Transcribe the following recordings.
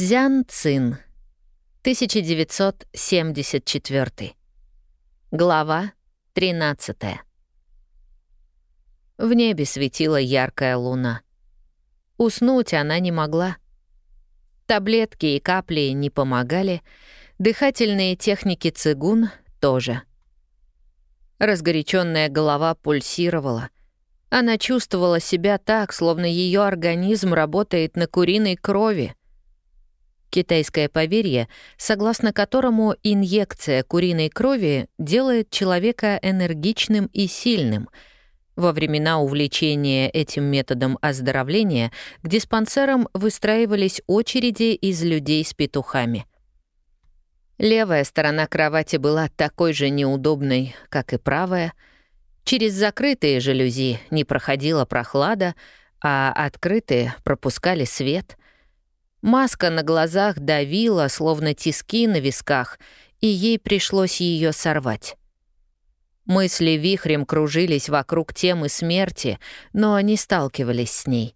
Цзян Цин, 1974. Глава 13. В небе светила яркая луна. Уснуть она не могла. Таблетки и капли не помогали, дыхательные техники цигун тоже. Разгоряченная голова пульсировала. Она чувствовала себя так, словно ее организм работает на куриной крови. Китайское поверье, согласно которому инъекция куриной крови делает человека энергичным и сильным. Во времена увлечения этим методом оздоровления к диспансерам выстраивались очереди из людей с петухами. Левая сторона кровати была такой же неудобной, как и правая. Через закрытые жалюзи не проходила прохлада, а открытые пропускали свет — Маска на глазах давила, словно тиски на висках, и ей пришлось ее сорвать. Мысли вихрем кружились вокруг темы смерти, но они сталкивались с ней.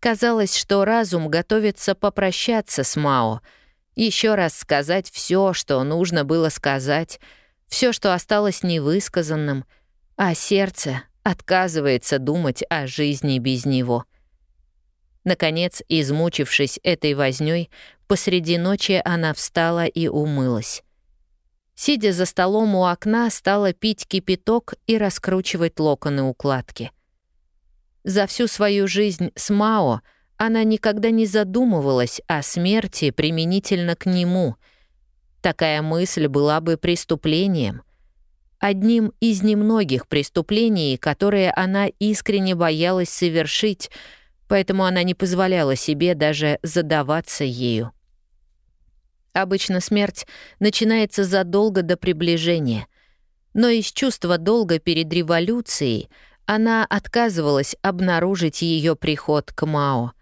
Казалось, что разум готовится попрощаться с Мао, еще раз сказать все, что нужно было сказать, все, что осталось невысказанным, а сердце отказывается думать о жизни без него — Наконец, измучившись этой вознёй, посреди ночи она встала и умылась. Сидя за столом у окна, стала пить кипяток и раскручивать локоны укладки. За всю свою жизнь с Мао она никогда не задумывалась о смерти применительно к нему. Такая мысль была бы преступлением. Одним из немногих преступлений, которые она искренне боялась совершить — поэтому она не позволяла себе даже задаваться ею. Обычно смерть начинается задолго до приближения, но из чувства долга перед революцией она отказывалась обнаружить ее приход к Мао.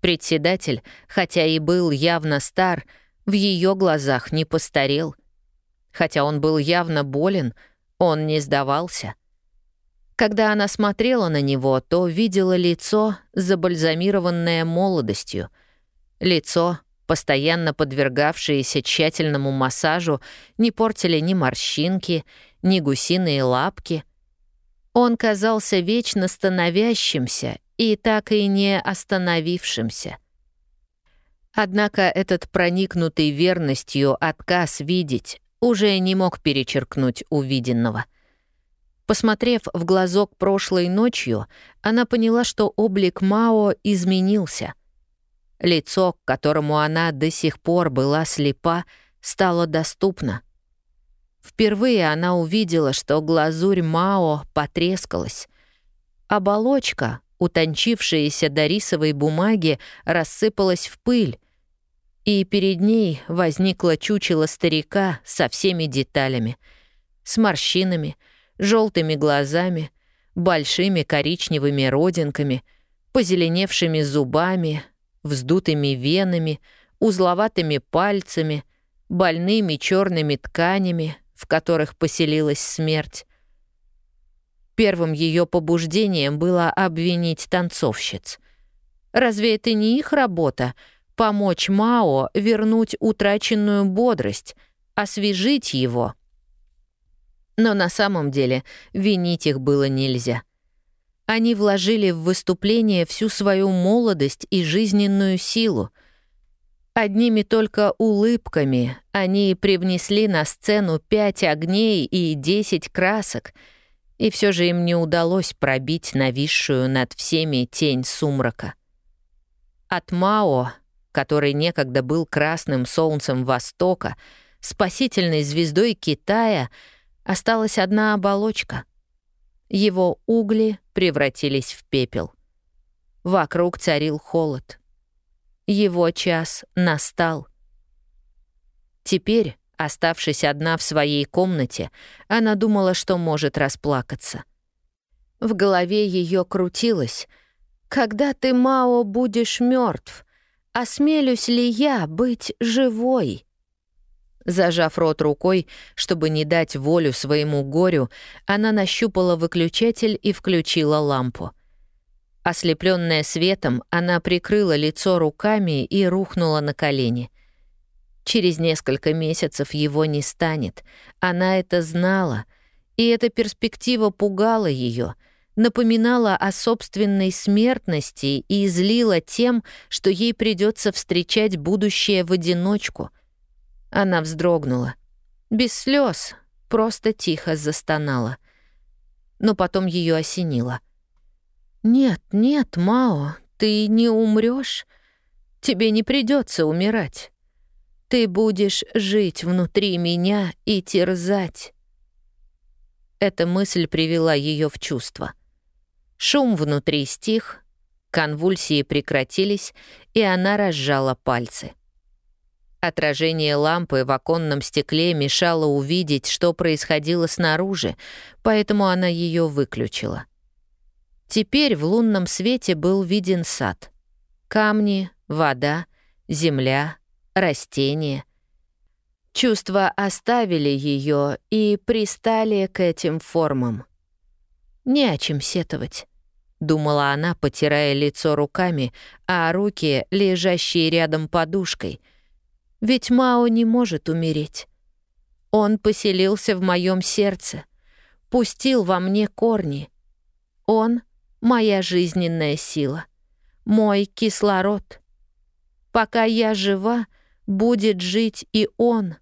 Председатель, хотя и был явно стар, в ее глазах не постарел. Хотя он был явно болен, он не сдавался — когда она смотрела на него, то видела лицо, забальзамированное молодостью. Лицо, постоянно подвергавшееся тщательному массажу, не портили ни морщинки, ни гусиные лапки. Он казался вечно становящимся и так и не остановившимся. Однако этот проникнутый верностью отказ видеть уже не мог перечеркнуть увиденного — Посмотрев в глазок прошлой ночью, она поняла, что облик Мао изменился. Лицо, к которому она до сих пор была слепа, стало доступно. Впервые она увидела, что глазурь Мао потрескалась. Оболочка, утончившаяся до рисовой бумаги, рассыпалась в пыль, и перед ней возникло чучело старика со всеми деталями, с морщинами — желтыми глазами, большими коричневыми родинками, позеленевшими зубами, вздутыми венами, узловатыми пальцами, больными черными тканями, в которых поселилась смерть. Первым ее побуждением было обвинить танцовщиц. Разве это не их работа — помочь Мао вернуть утраченную бодрость, освежить его — но на самом деле винить их было нельзя. Они вложили в выступление всю свою молодость и жизненную силу. Одними только улыбками они привнесли на сцену пять огней и десять красок, и все же им не удалось пробить нависшую над всеми тень сумрака. От Мао, который некогда был красным солнцем Востока, спасительной звездой Китая — Осталась одна оболочка. Его угли превратились в пепел. Вокруг царил холод. Его час настал. Теперь, оставшись одна в своей комнате, она думала, что может расплакаться. В голове ее крутилось «Когда ты, Мао, будешь мертв, осмелюсь ли я быть живой?» Зажав рот рукой, чтобы не дать волю своему горю, она нащупала выключатель и включила лампу. Ослепленная светом, она прикрыла лицо руками и рухнула на колени. Через несколько месяцев его не станет. Она это знала, и эта перспектива пугала ее, напоминала о собственной смертности и злила тем, что ей придется встречать будущее в одиночку. Она вздрогнула. Без слез, просто тихо застонала. Но потом ее осенило — «Нет, нет, Мао, ты не умрешь. Тебе не придется умирать. Ты будешь жить внутри меня и терзать». Эта мысль привела ее в чувство. Шум внутри стих, конвульсии прекратились, и она разжала пальцы. Отражение лампы в оконном стекле мешало увидеть, что происходило снаружи, поэтому она ее выключила. Теперь в лунном свете был виден сад. Камни, вода, земля, растения. Чувства оставили ее и пристали к этим формам. Не о чем сетовать. — думала она, потирая лицо руками, а руки, лежащие рядом подушкой. «Ведь Мао не может умереть. Он поселился в моем сердце, пустил во мне корни. Он моя жизненная сила, мой кислород. Пока я жива, будет жить и он.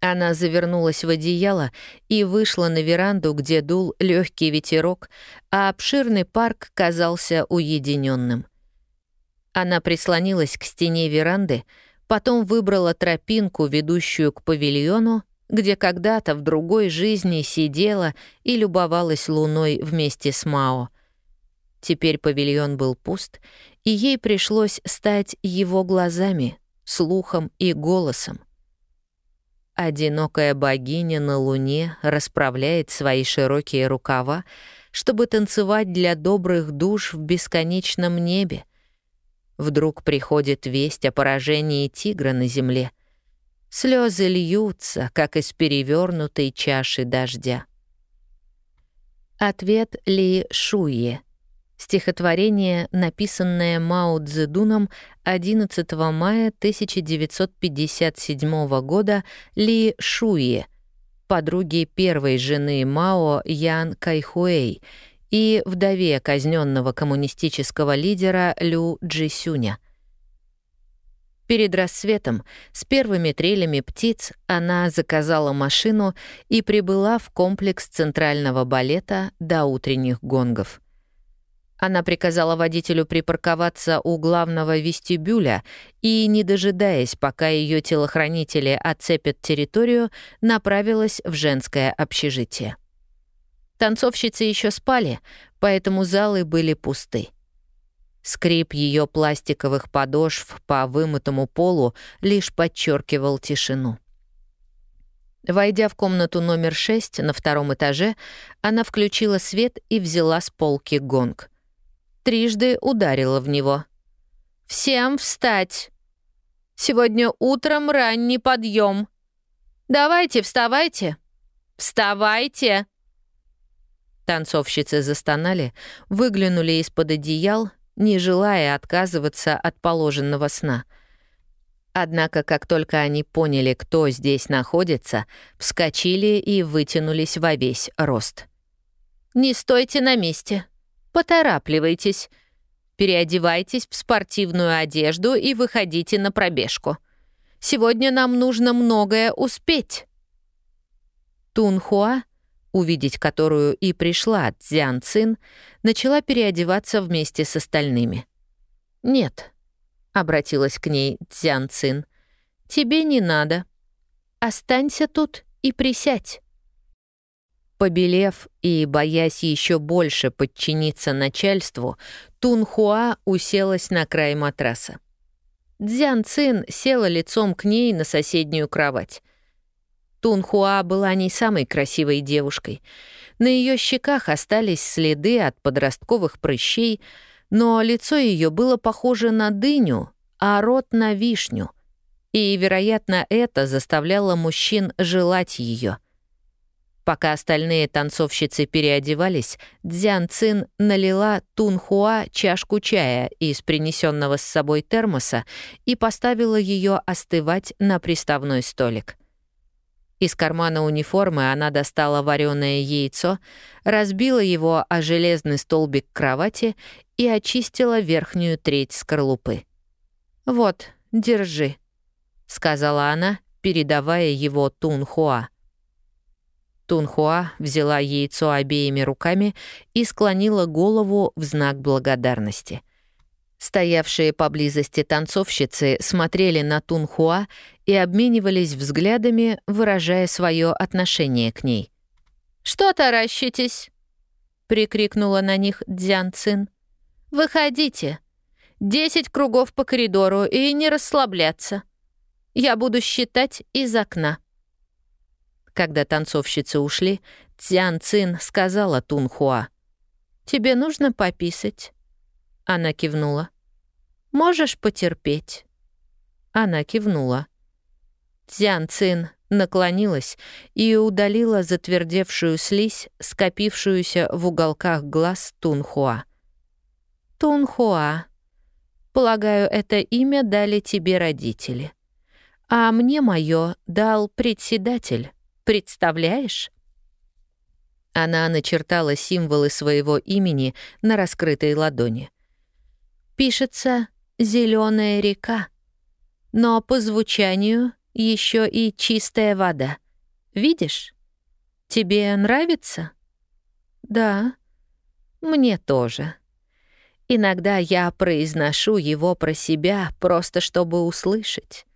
Она завернулась в одеяло и вышла на веранду, где дул легкий ветерок, а обширный парк казался уединенным. Она прислонилась к стене веранды, потом выбрала тропинку, ведущую к павильону, где когда-то в другой жизни сидела и любовалась луной вместе с Мао. Теперь павильон был пуст, и ей пришлось стать его глазами, слухом и голосом. Одинокая богиня на луне расправляет свои широкие рукава, чтобы танцевать для добрых душ в бесконечном небе. Вдруг приходит весть о поражении тигра на земле — Слезы льются, как из перевернутой чаши дождя. Ответ Ли Шуе. Стихотворение, написанное Мао Цзэдуном 11 мая 1957 года Ли Шуе, подруги первой жены Мао Ян Кайхуэй и вдове казненного коммунистического лидера Лю Джисюня — Перед рассветом с первыми трелями птиц она заказала машину и прибыла в комплекс центрального балета до утренних гонгов. Она приказала водителю припарковаться у главного вестибюля и, не дожидаясь, пока ее телохранители оцепят территорию, направилась в женское общежитие. Танцовщицы еще спали, поэтому залы были пусты. Скрип ее пластиковых подошв по вымытому полу лишь подчеркивал тишину. Войдя в комнату номер 6 на втором этаже, она включила свет и взяла с полки гонг. Трижды ударила в него. «Всем встать! Сегодня утром ранний подъем. Давайте, вставайте! Вставайте!» Танцовщицы застонали, выглянули из-под одеял, не желая отказываться от положенного сна. Однако, как только они поняли, кто здесь находится, вскочили и вытянулись во весь рост. «Не стойте на месте. Поторапливайтесь. Переодевайтесь в спортивную одежду и выходите на пробежку. Сегодня нам нужно многое успеть». Тунхуа увидеть которую и пришла Цзян Цин, начала переодеваться вместе с остальными. «Нет», — обратилась к ней Цзян Цин, — «тебе не надо. Останься тут и присядь». Побелев и боясь еще больше подчиниться начальству, Тун Хуа уселась на край матраса. Дзян Цин села лицом к ней на соседнюю кровать. Тунхуа была не самой красивой девушкой. На ее щеках остались следы от подростковых прыщей, но лицо ее было похоже на дыню, а рот — на вишню. И, вероятно, это заставляло мужчин желать ее. Пока остальные танцовщицы переодевались, Дзян Цин налила Тунхуа чашку чая из принесенного с собой термоса и поставила ее остывать на приставной столик. Из кармана униформы она достала вареное яйцо, разбила его о железный столбик кровати и очистила верхнюю треть скорлупы. «Вот, держи», — сказала она, передавая его Тунхуа. Тунхуа взяла яйцо обеими руками и склонила голову в знак благодарности. Стоявшие поблизости танцовщицы смотрели на Тунхуа и обменивались взглядами, выражая свое отношение к ней. «Что таращитесь?» — прикрикнула на них Дзян Цин. «Выходите. Десять кругов по коридору и не расслабляться. Я буду считать из окна». Когда танцовщицы ушли, Цян Цин сказала Тунхуа. «Тебе нужно пописать». Она кивнула. «Можешь потерпеть?» Она кивнула. Цян Цин наклонилась и удалила затвердевшую слизь, скопившуюся в уголках глаз Тунхуа. «Тунхуа, полагаю, это имя дали тебе родители. А мне мое дал председатель». Представляешь?» Она начертала символы своего имени на раскрытой ладони. «Пишется «Зеленая река», но по звучанию еще и чистая вода. Видишь? Тебе нравится?» «Да, мне тоже». Иногда я произношу его про себя, просто чтобы услышать.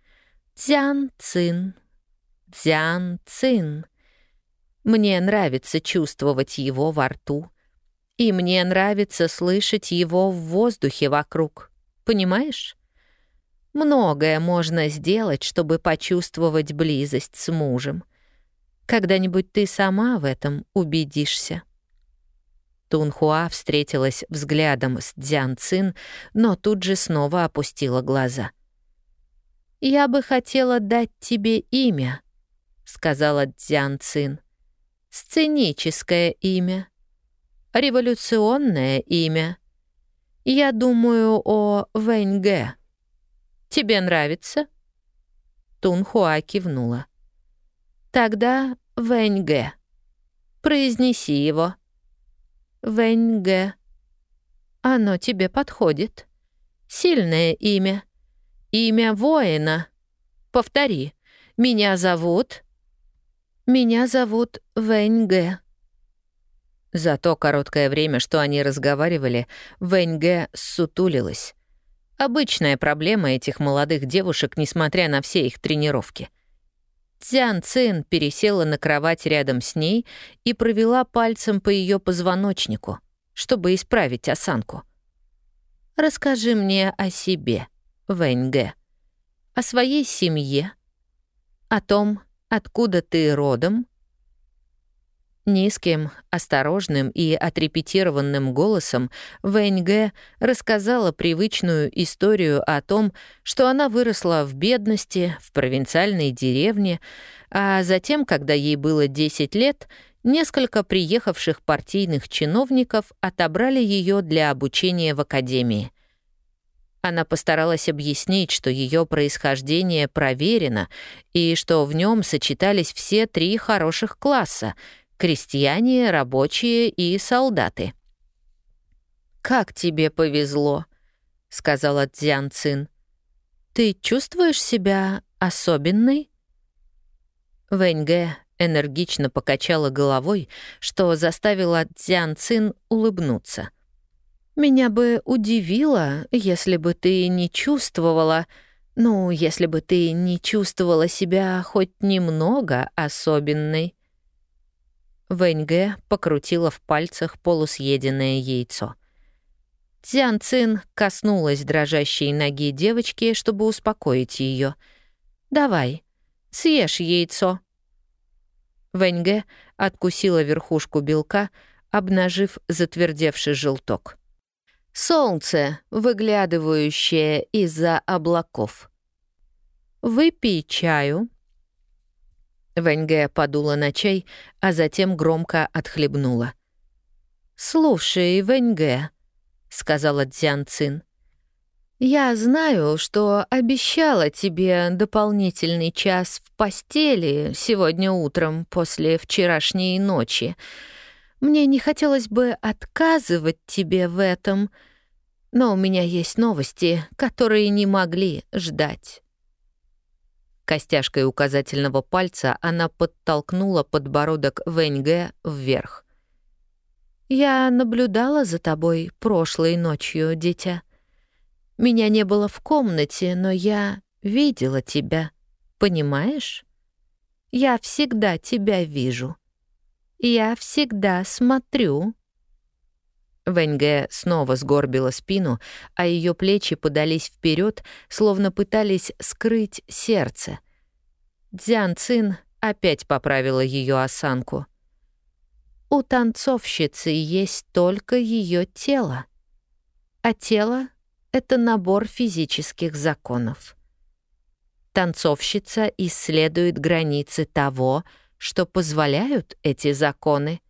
Цян Цин Дзян Цин. Мне нравится чувствовать его во рту. И мне нравится слышать его в воздухе вокруг. Понимаешь? Многое можно сделать, чтобы почувствовать близость с мужем. Когда-нибудь ты сама в этом убедишься. Тунхуа встретилась взглядом с Дзян Цин, но тут же снова опустила глаза. «Я бы хотела дать тебе имя», — сказала Дзян Цин. «Сценическое имя. Революционное имя. Я думаю о Вэньге. Тебе нравится?» Тунхуа кивнула. «Тогда Вэньге. Произнеси его». Вэньге. Оно тебе подходит. Сильное имя. Имя воина. Повтори. Меня зовут «Меня зовут Вэнь Гэ». За то короткое время, что они разговаривали, Вэнь Гэ сутулилась. Обычная проблема этих молодых девушек, несмотря на все их тренировки. Цян Цин пересела на кровать рядом с ней и провела пальцем по ее позвоночнику, чтобы исправить осанку. «Расскажи мне о себе, Вэнь Гэ, о своей семье, о том, Откуда ты родом?» Низким, осторожным и отрепетированным голосом Вэньге рассказала привычную историю о том, что она выросла в бедности, в провинциальной деревне, а затем, когда ей было 10 лет, несколько приехавших партийных чиновников отобрали ее для обучения в академии. Она постаралась объяснить, что ее происхождение проверено и что в нем сочетались все три хороших класса — крестьяне, рабочие и солдаты. «Как тебе повезло», — сказала Цзян Цин. «Ты чувствуешь себя особенной?» Вэньге энергично покачала головой, что заставило Цзян Цин улыбнуться. Меня бы удивило, если бы ты не чувствовала... Ну, если бы ты не чувствовала себя хоть немного особенной. Вэньге покрутила в пальцах полусъеденное яйцо. Цян Цин коснулась дрожащей ноги девочки, чтобы успокоить ее. «Давай, съешь яйцо». Вэньге откусила верхушку белка, обнажив затвердевший желток. Солнце, выглядывающее из-за облаков. «Выпей чаю». Вэньге подула на чай, а затем громко отхлебнула. «Слушай, Вэньге», — сказала Дзян Цин, — «я знаю, что обещала тебе дополнительный час в постели сегодня утром после вчерашней ночи. Мне не хотелось бы отказывать тебе в этом, но у меня есть новости, которые не могли ждать». Костяшкой указательного пальца она подтолкнула подбородок Вэньге вверх. «Я наблюдала за тобой прошлой ночью, дитя. Меня не было в комнате, но я видела тебя, понимаешь? Я всегда тебя вижу. Я всегда смотрю». Вэньге снова сгорбила спину, а ее плечи подались вперед, словно пытались скрыть сердце. Дзян Цин опять поправила ее осанку. У танцовщицы есть только ее тело, а тело — это набор физических законов. Танцовщица исследует границы того, что позволяют эти законы,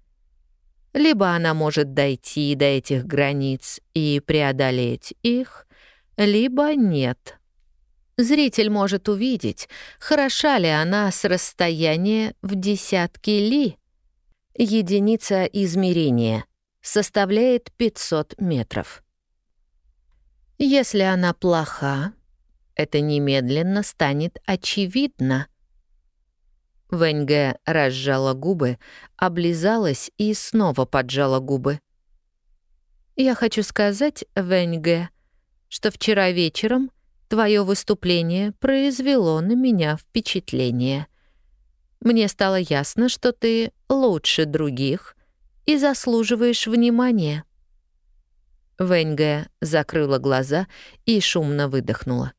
либо она может дойти до этих границ и преодолеть их, либо нет. Зритель может увидеть, хороша ли она с расстояния в десятки ли. Единица измерения составляет 500 метров. Если она плоха, это немедленно станет очевидно — Вэньге разжала губы, облизалась и снова поджала губы. «Я хочу сказать, Вэньге, что вчера вечером твое выступление произвело на меня впечатление. Мне стало ясно, что ты лучше других и заслуживаешь внимания». Вэньге закрыла глаза и шумно выдохнула.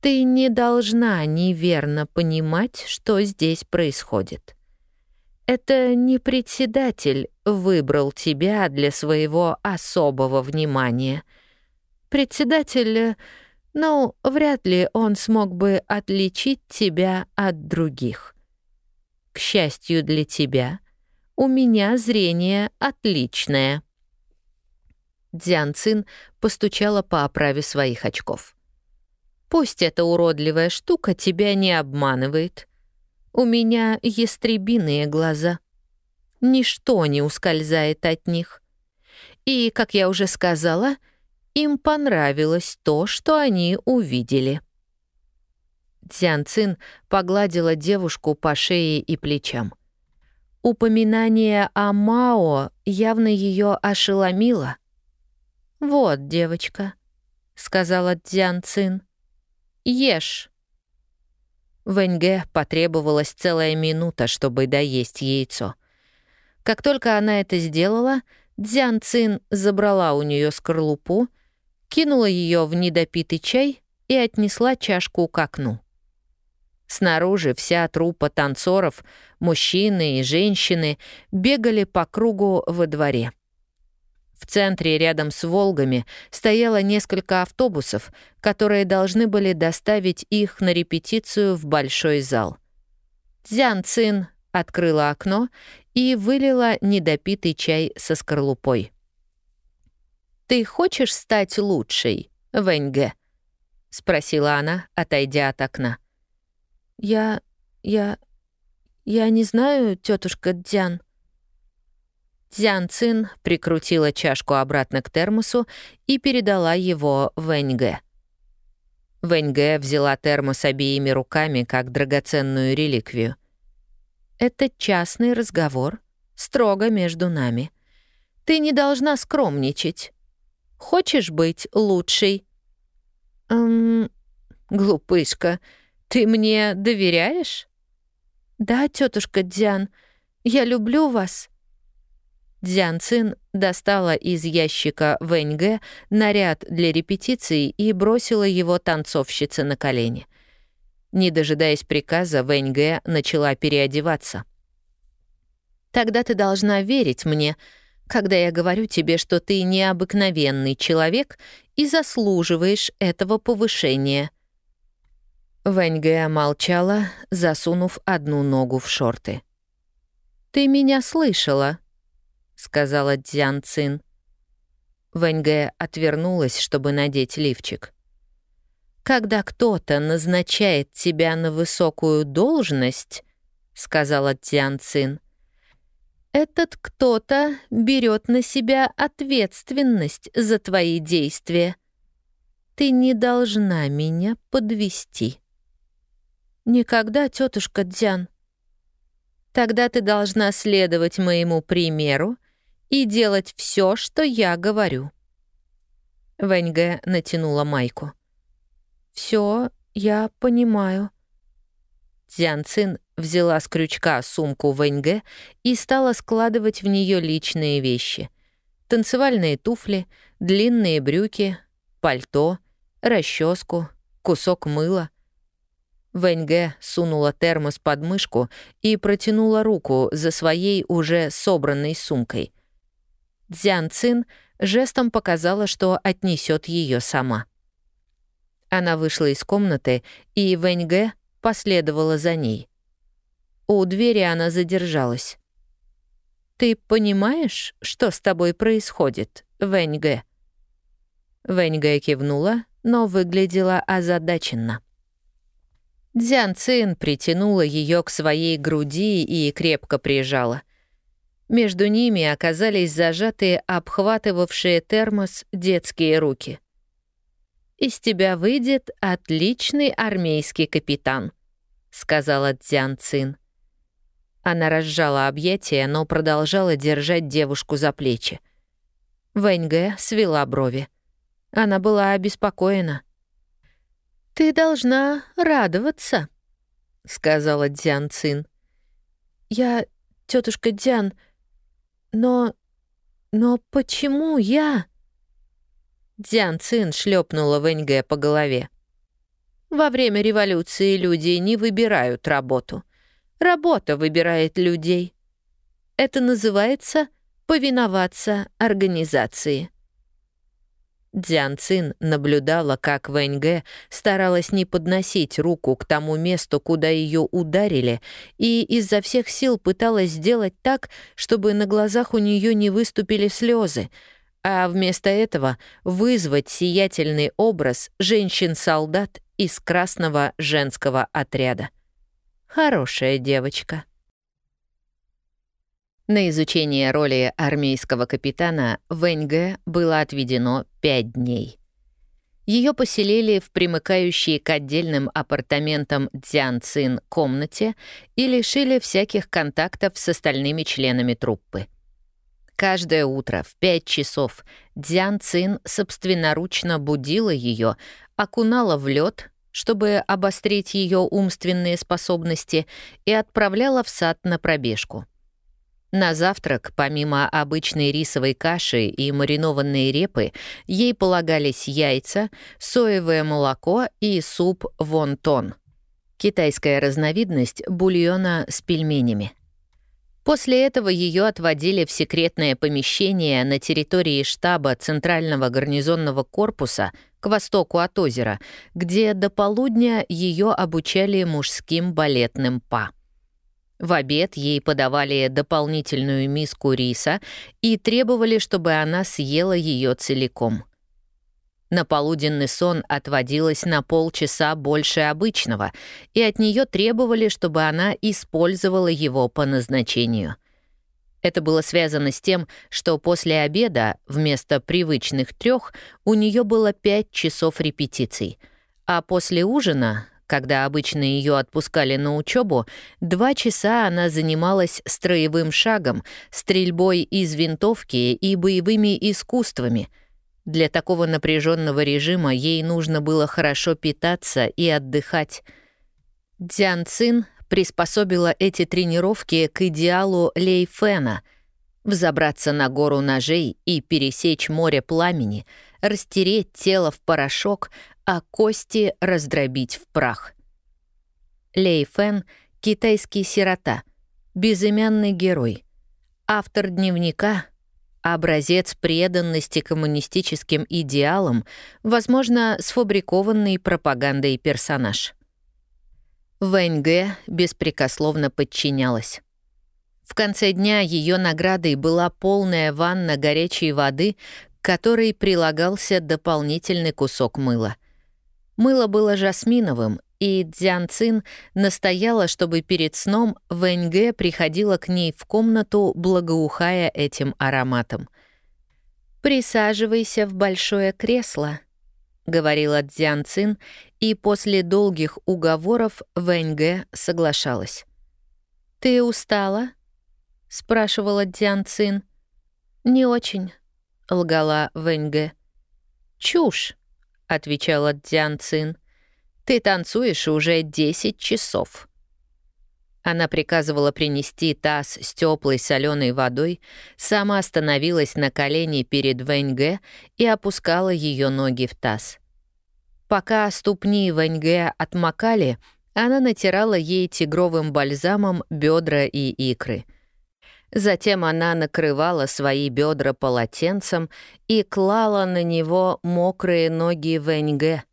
Ты не должна неверно понимать, что здесь происходит. Это не председатель выбрал тебя для своего особого внимания. Председатель, ну, вряд ли он смог бы отличить тебя от других. К счастью для тебя, у меня зрение отличное. Дзян Цин постучала по оправе своих очков. Пусть эта уродливая штука тебя не обманывает. У меня ястребиные глаза. Ничто не ускользает от них. И, как я уже сказала, им понравилось то, что они увидели. Цзян Цин погладила девушку по шее и плечам. Упоминание о Мао явно ее ошеломило. «Вот, девочка», — сказала Цзян Цин, — Ешь!» Вэньге потребовалась целая минута, чтобы доесть яйцо. Как только она это сделала, Дзян Цин забрала у нее скорлупу, кинула ее в недопитый чай и отнесла чашку к окну. Снаружи вся труппа танцоров, мужчины и женщины, бегали по кругу во дворе. В центре, рядом с «Волгами», стояло несколько автобусов, которые должны были доставить их на репетицию в большой зал. Дзян Цин открыла окно и вылила недопитый чай со скорлупой. «Ты хочешь стать лучшей, Вэньге?» — спросила она, отойдя от окна. «Я... я... я не знаю, тетушка Дзян», Цзян Цин прикрутила чашку обратно к термосу и передала его Вэньге. Вэньге взяла термос обеими руками как драгоценную реликвию. «Это частный разговор, строго между нами. Ты не должна скромничать. Хочешь быть лучшей?» «Эм, глупышка, ты мне доверяешь?» «Да, тетушка Дзян, я люблю вас», Дзян Цин достала из ящика Вэньге наряд для репетиции и бросила его танцовщице на колени. Не дожидаясь приказа, Вэньге начала переодеваться. «Тогда ты должна верить мне, когда я говорю тебе, что ты необыкновенный человек и заслуживаешь этого повышения». Вэньгэ молчала, засунув одну ногу в шорты. «Ты меня слышала», — сказала Дзян Цин. Вэньгэ отвернулась, чтобы надеть лифчик. «Когда кто-то назначает тебя на высокую должность», — сказала Дзян Цин, «этот кто-то берет на себя ответственность за твои действия. Ты не должна меня подвести. «Никогда, тетушка Дзян». «Тогда ты должна следовать моему примеру и делать все, что я говорю». Вэньгэ натянула майку. Все, я понимаю». Дзян Цин взяла с крючка сумку Вэньгэ и стала складывать в нее личные вещи. Танцевальные туфли, длинные брюки, пальто, расческу, кусок мыла. Вэньгэ сунула термос под мышку и протянула руку за своей уже собранной сумкой. Дзян Цин жестом показала, что отнесет ее сама. Она вышла из комнаты, и Вэньге последовала за ней. У двери она задержалась. «Ты понимаешь, что с тобой происходит, Вэньге?» Вэньге кивнула, но выглядела озадаченно. Дзян Цин притянула ее к своей груди и крепко прижала. Между ними оказались зажатые, обхватывавшие термос детские руки — из тебя выйдет отличный армейский капитан», — сказала Дзян Цин. Она разжала объятия, но продолжала держать девушку за плечи. Вэньгэ свела брови. Она была обеспокоена. «Ты должна радоваться», — сказала Дзян Цин. «Я, тетушка Дзян, но... но почему я?» Дзян Цин шлепнула Вэньге по голове. Во время революции люди не выбирают работу. Работа выбирает людей. Это называется повиноваться организации. Дзян Цин наблюдала, как Вэньге старалась не подносить руку к тому месту, куда ее ударили, и изо всех сил пыталась сделать так, чтобы на глазах у нее не выступили слезы, а вместо этого вызвать сиятельный образ женщин-солдат из красного женского отряда. Хорошая девочка. На изучение роли армейского капитана Вэньге было отведено пять дней. Ее поселили в примыкающей к отдельным апартаментам Дзян Цин комнате и лишили всяких контактов с остальными членами труппы — Каждое утро в пять часов Дзян Цин собственноручно будила ее, окунала в лед, чтобы обострить ее умственные способности, и отправляла в сад на пробежку. На завтрак, помимо обычной рисовой каши и маринованной репы, ей полагались яйца, соевое молоко и суп вонтон — китайская разновидность бульона с пельменями. После этого ее отводили в секретное помещение на территории штаба Центрального гарнизонного корпуса к востоку от озера, где до полудня ее обучали мужским балетным па. В обед ей подавали дополнительную миску риса и требовали, чтобы она съела ее целиком. На полуденный сон отводилось на полчаса больше обычного, и от нее требовали, чтобы она использовала его по назначению. Это было связано с тем, что после обеда вместо привычных трех у нее было пять часов репетиций, а после ужина, когда обычно ее отпускали на учебу, два часа она занималась строевым шагом, стрельбой из винтовки и боевыми искусствами — для такого напряженного режима ей нужно было хорошо питаться и отдыхать. Дзян Цин приспособила эти тренировки к идеалу Лей Фэна — взобраться на гору ножей и пересечь море пламени, растереть тело в порошок, а кости раздробить в прах. Лей Фэн — китайский сирота, безымянный герой, автор дневника — образец преданности коммунистическим идеалам, возможно, сфабрикованный пропагандой персонаж. Вэньге беспрекословно подчинялась. В конце дня ее наградой была полная ванна горячей воды, к которой прилагался дополнительный кусок мыла. Мыло было жасминовым, и Дзян Цин настояла, чтобы перед сном Вэньге приходила к ней в комнату, благоухая этим ароматом. «Присаживайся в большое кресло», — говорила Дзян Цин, и после долгих уговоров Вэньге соглашалась. «Ты устала?» — спрашивала Дзян Цин. «Не очень», — лгала Вэньге. «Чушь», — отвечала Дзян Цин. Ты танцуешь уже 10 часов». Она приказывала принести таз с теплой соленой водой, сама становилась на колени перед Вэньге и опускала ее ноги в таз. Пока ступни Вэньге отмокали, она натирала ей тигровым бальзамом бедра и икры. Затем она накрывала свои бедра полотенцем и клала на него мокрые ноги Вэньге,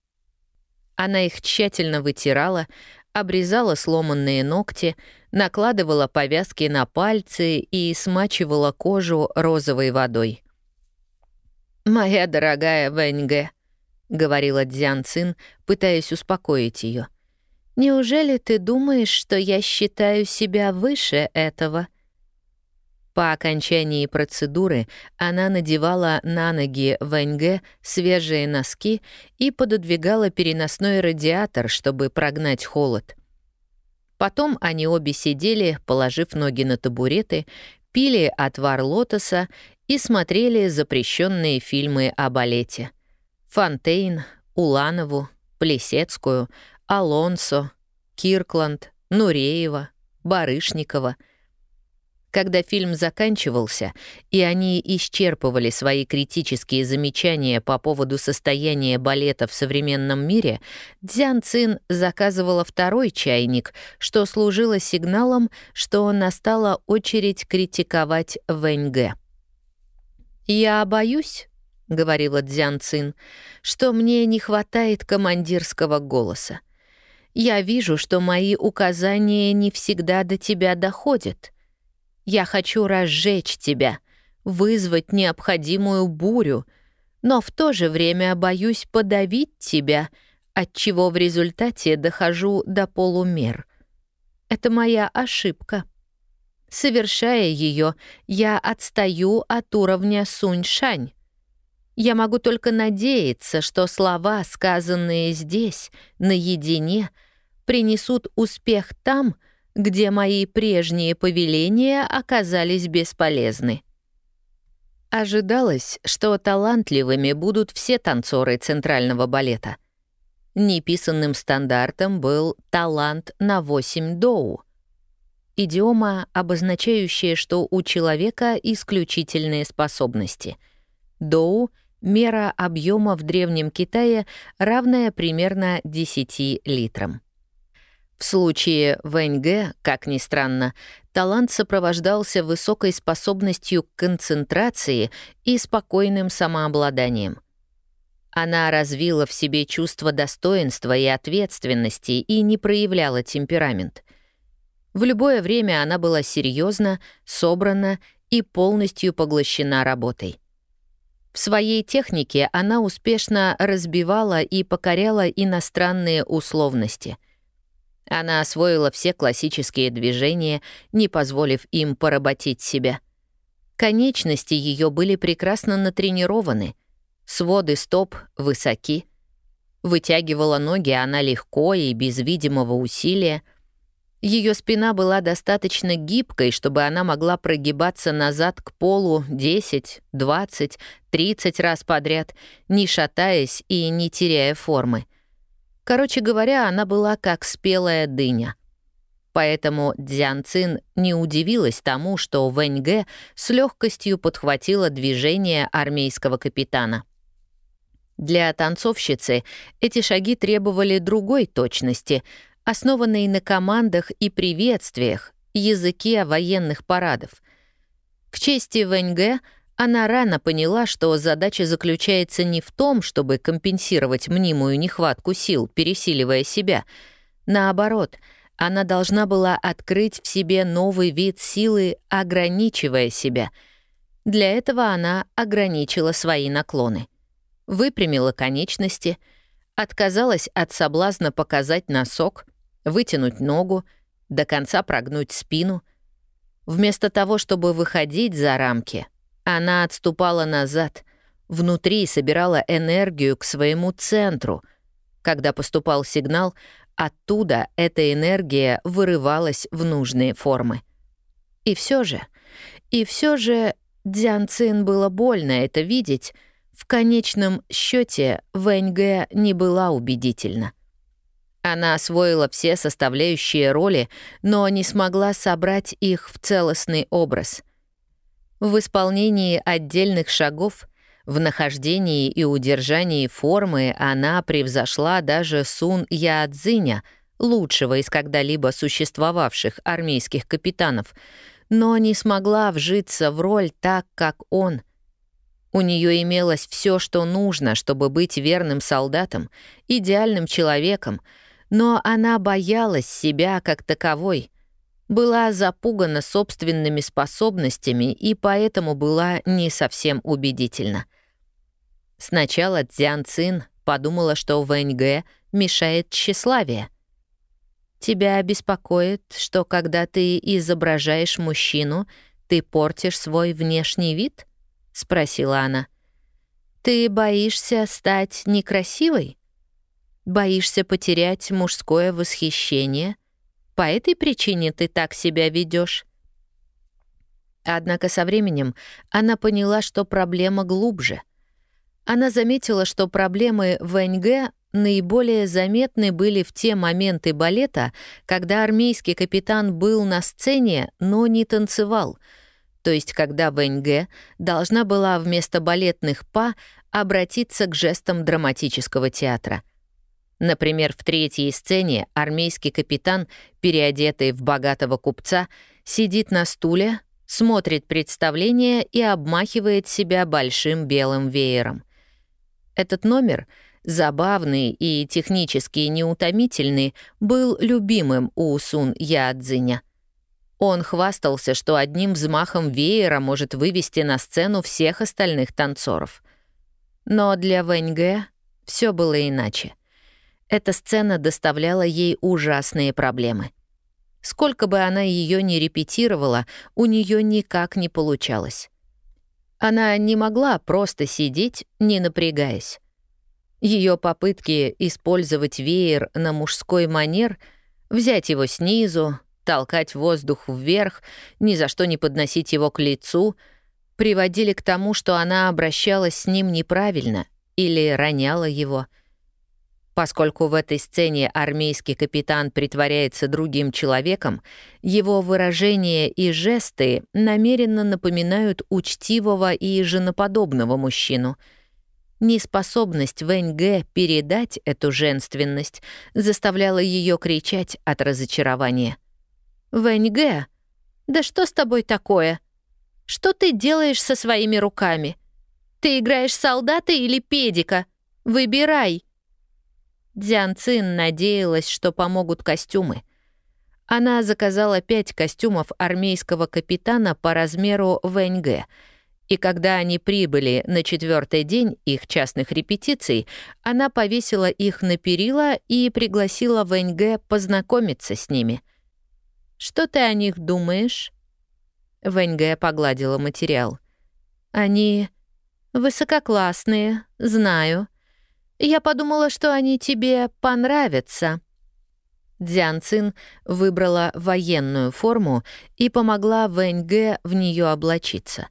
она их тщательно вытирала, обрезала сломанные ногти, накладывала повязки на пальцы и смачивала кожу розовой водой. «Моя дорогая Вэньге», — говорила Дзян Цин, пытаясь успокоить ее. «Неужели ты думаешь, что я считаю себя выше этого?» По окончании процедуры она надевала на ноги Вэньге свежие носки и пододвигала переносной радиатор, чтобы прогнать холод. Потом они обе сидели, положив ноги на табуреты, пили отвар лотоса и смотрели запрещенные фильмы о балете. Фонтейн, Уланову, Плесецкую, Алонсо, Киркланд, Нуреева, Барышникова — когда фильм заканчивался, и они исчерпывали свои критические замечания по поводу состояния балета в современном мире, Дзян Цин заказывала второй чайник, что служило сигналом, что настала очередь критиковать Вэньге. «Я боюсь», — говорила Дзян Цин, — «что мне не хватает командирского голоса. Я вижу, что мои указания не всегда до тебя доходят». Я хочу разжечь тебя, вызвать необходимую бурю, но в то же время боюсь подавить тебя, отчего в результате дохожу до полумер. Это моя ошибка. Совершая ее, я отстаю от уровня Сунь-Шань. Я могу только надеяться, что слова, сказанные здесь, наедине, принесут успех там, где мои прежние повеления оказались бесполезны. Ожидалось, что талантливыми будут все танцоры центрального балета. Неписанным стандартом был талант на 8 доу. Идиома, обозначающая, что у человека исключительные способности. Доу — мера объема в Древнем Китае, равная примерно 10 литрам. В случае Вэньге, как ни странно, талант сопровождался высокой способностью к концентрации и спокойным самообладанием. Она развила в себе чувство достоинства и ответственности и не проявляла темперамент. В любое время она была серьезна, собрана и полностью поглощена работой. В своей технике она успешно разбивала и покоряла иностранные условности — она освоила все классические движения, не позволив им поработить себя. Конечности ее были прекрасно натренированы. Своды стоп высоки. Вытягивала ноги она легко и без видимого усилия. Ее спина была достаточно гибкой, чтобы она могла прогибаться назад к полу 10, 20, 30 раз подряд, не шатаясь и не теряя формы. Короче говоря, она была как спелая дыня. Поэтому Дзян Цин не удивилась тому, что Вэньге с легкостью подхватила движение армейского капитана. Для танцовщицы эти шаги требовали другой точности, основанной на командах и приветствиях, языке военных парадов. К чести Вэньге — она рано поняла, что задача заключается не в том, чтобы компенсировать мнимую нехватку сил, пересиливая себя, Наоборот, она должна была открыть в себе новый вид силы, ограничивая себя. Для этого она ограничила свои наклоны. Выпрямила конечности, отказалась от соблазна показать носок, вытянуть ногу, до конца прогнуть спину. Вместо того, чтобы выходить за рамки, она отступала назад, внутри собирала энергию к своему центру. Когда поступал сигнал, оттуда эта энергия вырывалась в нужные формы. И все же, и все же Дзян Цин было больно это видеть, в конечном счете Вэньгэ не была убедительна. Она освоила все составляющие роли, но не смогла собрать их в целостный образ. В исполнении отдельных шагов, в нахождении и удержании формы она превзошла даже Сун Яадзиня, лучшего из когда-либо существовавших армейских капитанов, но не смогла вжиться в роль так, как он. У нее имелось все, что нужно, чтобы быть верным солдатом, идеальным человеком — но она боялась себя как таковой, была запугана собственными способностями и поэтому была не совсем убедительна. Сначала Цзян Цин подумала, что ВНГ мешает тщеславие. «Тебя беспокоит, что когда ты изображаешь мужчину, ты портишь свой внешний вид?» — спросила она. «Ты боишься стать некрасивой?» Боишься потерять мужское восхищение? По этой причине ты так себя ведешь. Однако со временем она поняла, что проблема глубже. Она заметила, что проблемы ВНГ наиболее заметны были в те моменты балета, когда армейский капитан был на сцене, но не танцевал, то есть когда ВНГ должна была вместо балетных па обратиться к жестам драматического театра — Например, в третьей сцене армейский капитан, переодетый в богатого купца, сидит на стуле, смотрит представление и обмахивает себя большим белым веером. Этот номер, забавный и технически неутомительный, был любимым у Сун Яадзиня. Он хвастался, что одним взмахом веера может вывести на сцену всех остальных танцоров. Но для Вэньге все было иначе — эта сцена доставляла ей ужасные проблемы. Сколько бы она ее ни репетировала, у нее никак не получалось. Она не могла просто сидеть, не напрягаясь. Ее попытки использовать веер на мужской манер, взять его снизу, толкать воздух вверх, ни за что не подносить его к лицу, приводили к тому, что она обращалась с ним неправильно или роняла его — Поскольку в этой сцене армейский капитан притворяется другим человеком, его выражения и жесты намеренно напоминают учтивого и женоподобного мужчину. Неспособность Вэньге передать эту женственность заставляла ее кричать от разочарования. «Вэньге, да что с тобой такое? Что ты делаешь со своими руками? Ты играешь солдата или педика? Выбирай!» Дзян Цин надеялась, что помогут костюмы. Она заказала пять костюмов армейского капитана по размеру ВНГ, и когда они прибыли на четвертый день их частных репетиций, она повесила их на перила и пригласила ВНГ познакомиться с ними. «Что ты о них думаешь?» ВНГ погладила материал. «Они высококлассные, знаю», я подумала, что они тебе понравятся». Дзян Цин выбрала военную форму и помогла Вэньге в нее облачиться.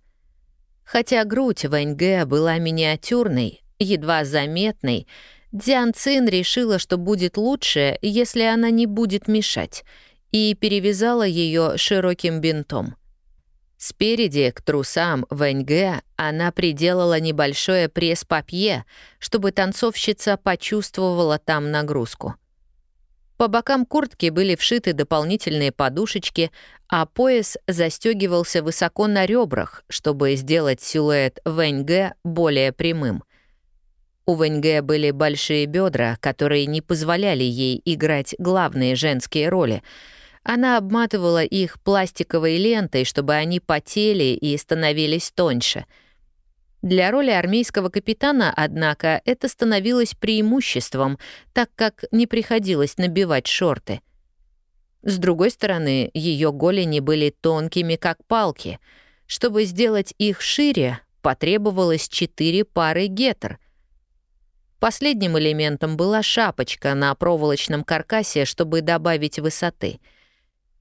Хотя грудь Вэньге была миниатюрной, едва заметной, Дзян Цин решила, что будет лучше, если она не будет мешать, и перевязала ее широким бинтом. Спереди к трусам Вэньге она приделала небольшое пресс-папье, чтобы танцовщица почувствовала там нагрузку. По бокам куртки были вшиты дополнительные подушечки, а пояс застегивался высоко на ребрах, чтобы сделать силуэт Вэньге более прямым. У Вэньге были большие бедра, которые не позволяли ей играть главные женские роли. Она обматывала их пластиковой лентой, чтобы они потели и становились тоньше. Для роли армейского капитана, однако, это становилось преимуществом, так как не приходилось набивать шорты. С другой стороны, ее голени были тонкими, как палки. Чтобы сделать их шире, потребовалось четыре пары гетер — Последним элементом была шапочка на проволочном каркасе, чтобы добавить высоты.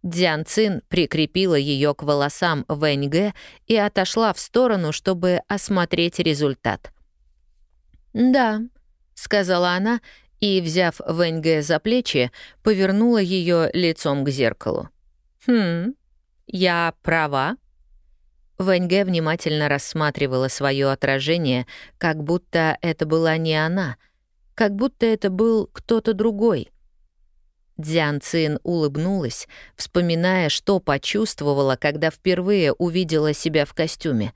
Дзян прикрепила ее к волосам Вэньге и отошла в сторону, чтобы осмотреть результат. «Да», — сказала она, и, взяв Вэньге за плечи, повернула ее лицом к зеркалу. «Хм, я права?» Вэньге внимательно рассматривала свое отражение, как будто это была не она, как будто это был кто-то другой. Дзян Цин улыбнулась, вспоминая, что почувствовала, когда впервые увидела себя в костюме.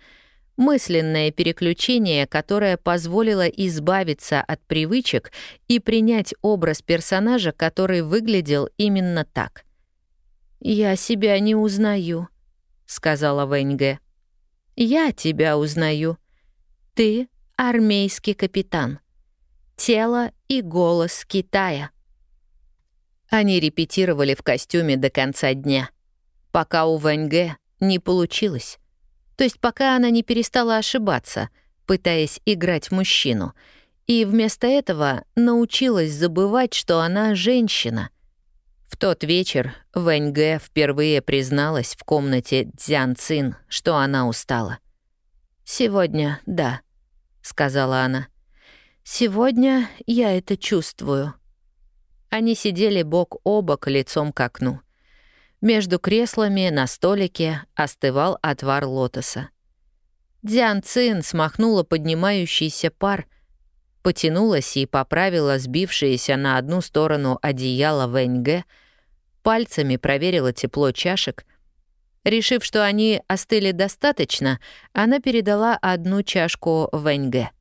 Мысленное переключение, которое позволило избавиться от привычек и принять образ персонажа, который выглядел именно так. «Я себя не узнаю», — сказала Вэньге. Я тебя узнаю. Ты — армейский капитан. Тело и голос Китая. Они репетировали в костюме до конца дня, пока у Вэньге не получилось. То есть пока она не перестала ошибаться, пытаясь играть мужчину, и вместо этого научилась забывать, что она женщина — в тот вечер Вэнь Гэ впервые призналась в комнате Дзян Цин, что она устала. «Сегодня, да», — сказала она. «Сегодня я это чувствую». Они сидели бок о бок лицом к окну. Между креслами на столике остывал отвар лотоса. Дзян Цин смахнула поднимающийся пар, потянулась и поправила сбившееся на одну сторону одеяло Вэньге, пальцами проверила тепло чашек. Решив, что они остыли достаточно, она передала одну чашку Вэньге.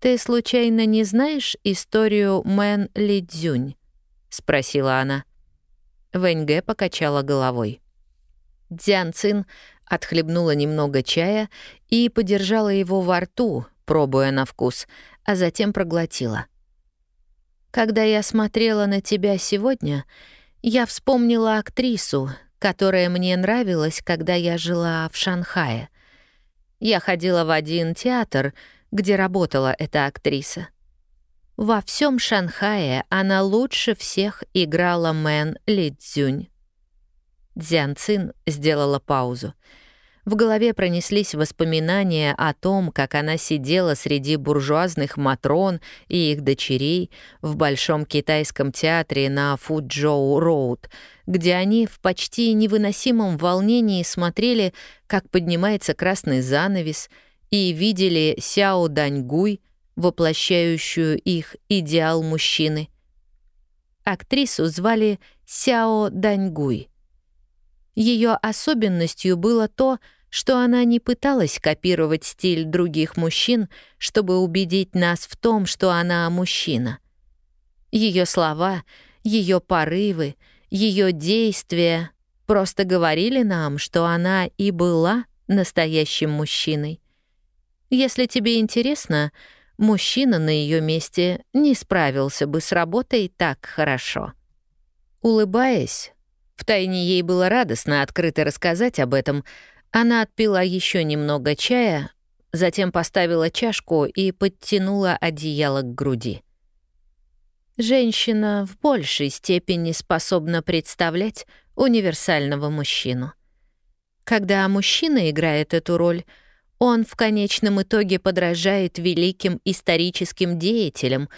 «Ты случайно не знаешь историю Мэн Ли Цзюнь?» — спросила она. Вэньге покачала головой. Дзян Цин отхлебнула немного чая и подержала его во рту, пробуя на вкус, а затем проглотила. «Когда я смотрела на тебя сегодня, я вспомнила актрису, которая мне нравилась, когда я жила в Шанхае. Я ходила в один театр, где работала эта актриса. Во всем Шанхае она лучше всех играла Мэн Ли Цзюнь. Дзян Цин сделала паузу — в голове пронеслись воспоминания о том, как она сидела среди буржуазных матрон и их дочерей в Большом китайском театре на Фуджоу-Роуд, где они в почти невыносимом волнении смотрели, как поднимается красный занавес, и видели Сяо Даньгуй, воплощающую их идеал мужчины. Актрису звали Сяо Даньгуй. Ее особенностью было то, что она не пыталась копировать стиль других мужчин, чтобы убедить нас в том, что она мужчина. Ее слова, ее порывы, ее действия просто говорили нам, что она и была настоящим мужчиной. Если тебе интересно, мужчина на ее месте не справился бы с работой так хорошо. Улыбаясь, втайне ей было радостно открыто рассказать об этом — она отпила еще немного чая, затем поставила чашку и подтянула одеяло к груди. Женщина в большей степени способна представлять универсального мужчину. Когда мужчина играет эту роль, он в конечном итоге подражает великим историческим деятелям,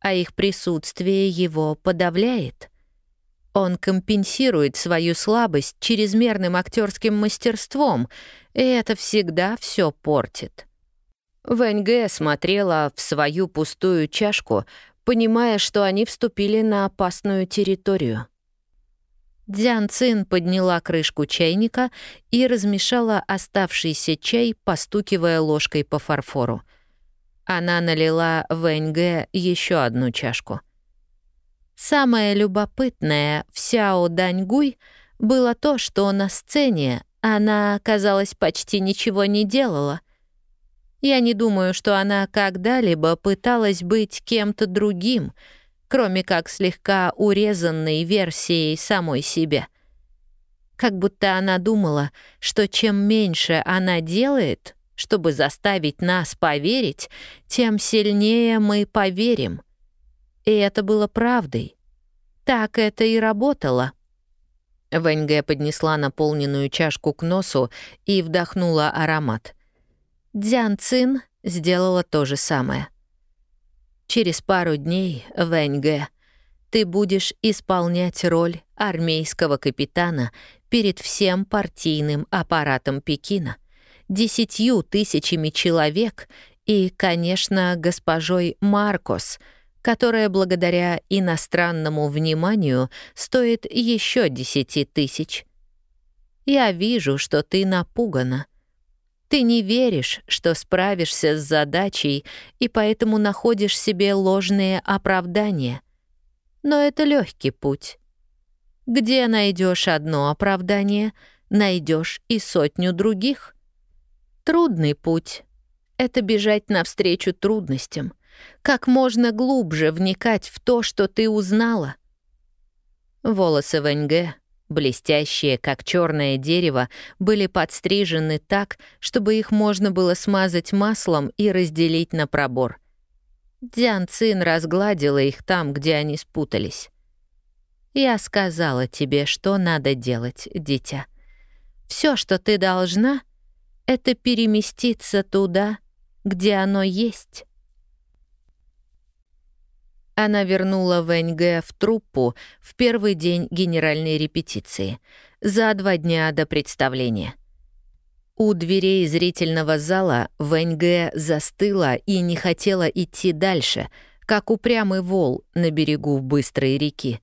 а их присутствие его подавляет — он компенсирует свою слабость чрезмерным актерским мастерством, и это всегда все портит. Вэньге смотрела в свою пустую чашку, понимая, что они вступили на опасную территорию. Дзян Цин подняла крышку чайника и размешала оставшийся чай, постукивая ложкой по фарфору. Она налила Вэньге еще одну чашку. Самое любопытное в Сяо Даньгуй было то, что на сцене она, казалось, почти ничего не делала. Я не думаю, что она когда-либо пыталась быть кем-то другим, кроме как слегка урезанной версией самой себя. Как будто она думала, что чем меньше она делает, чтобы заставить нас поверить, тем сильнее мы поверим — и это было правдой. Так это и работало. Вэньге поднесла наполненную чашку к носу и вдохнула аромат. Дзян Цин сделала то же самое. Через пару дней, Вэньге, ты будешь исполнять роль армейского капитана перед всем партийным аппаратом Пекина, десятью тысячами человек и, конечно, госпожой Маркос — которая благодаря иностранному вниманию стоит еще десяти тысяч. Я вижу, что ты напугана. Ты не веришь, что справишься с задачей, и поэтому находишь себе ложные оправдания. Но это легкий путь. Где найдешь одно оправдание, найдешь и сотню других. Трудный путь — это бежать навстречу трудностям как можно глубже вникать в то, что ты узнала. Волосы Венге, блестящие, как черное дерево, были подстрижены так, чтобы их можно было смазать маслом и разделить на пробор. Дзян Цин разгладила их там, где они спутались. «Я сказала тебе, что надо делать, дитя. Все, что ты должна, — это переместиться туда, где оно есть». Она вернула Вэньге в труппу в первый день генеральной репетиции, за два дня до представления. У дверей зрительного зала Вэньге застыла и не хотела идти дальше, как упрямый вол на берегу быстрой реки.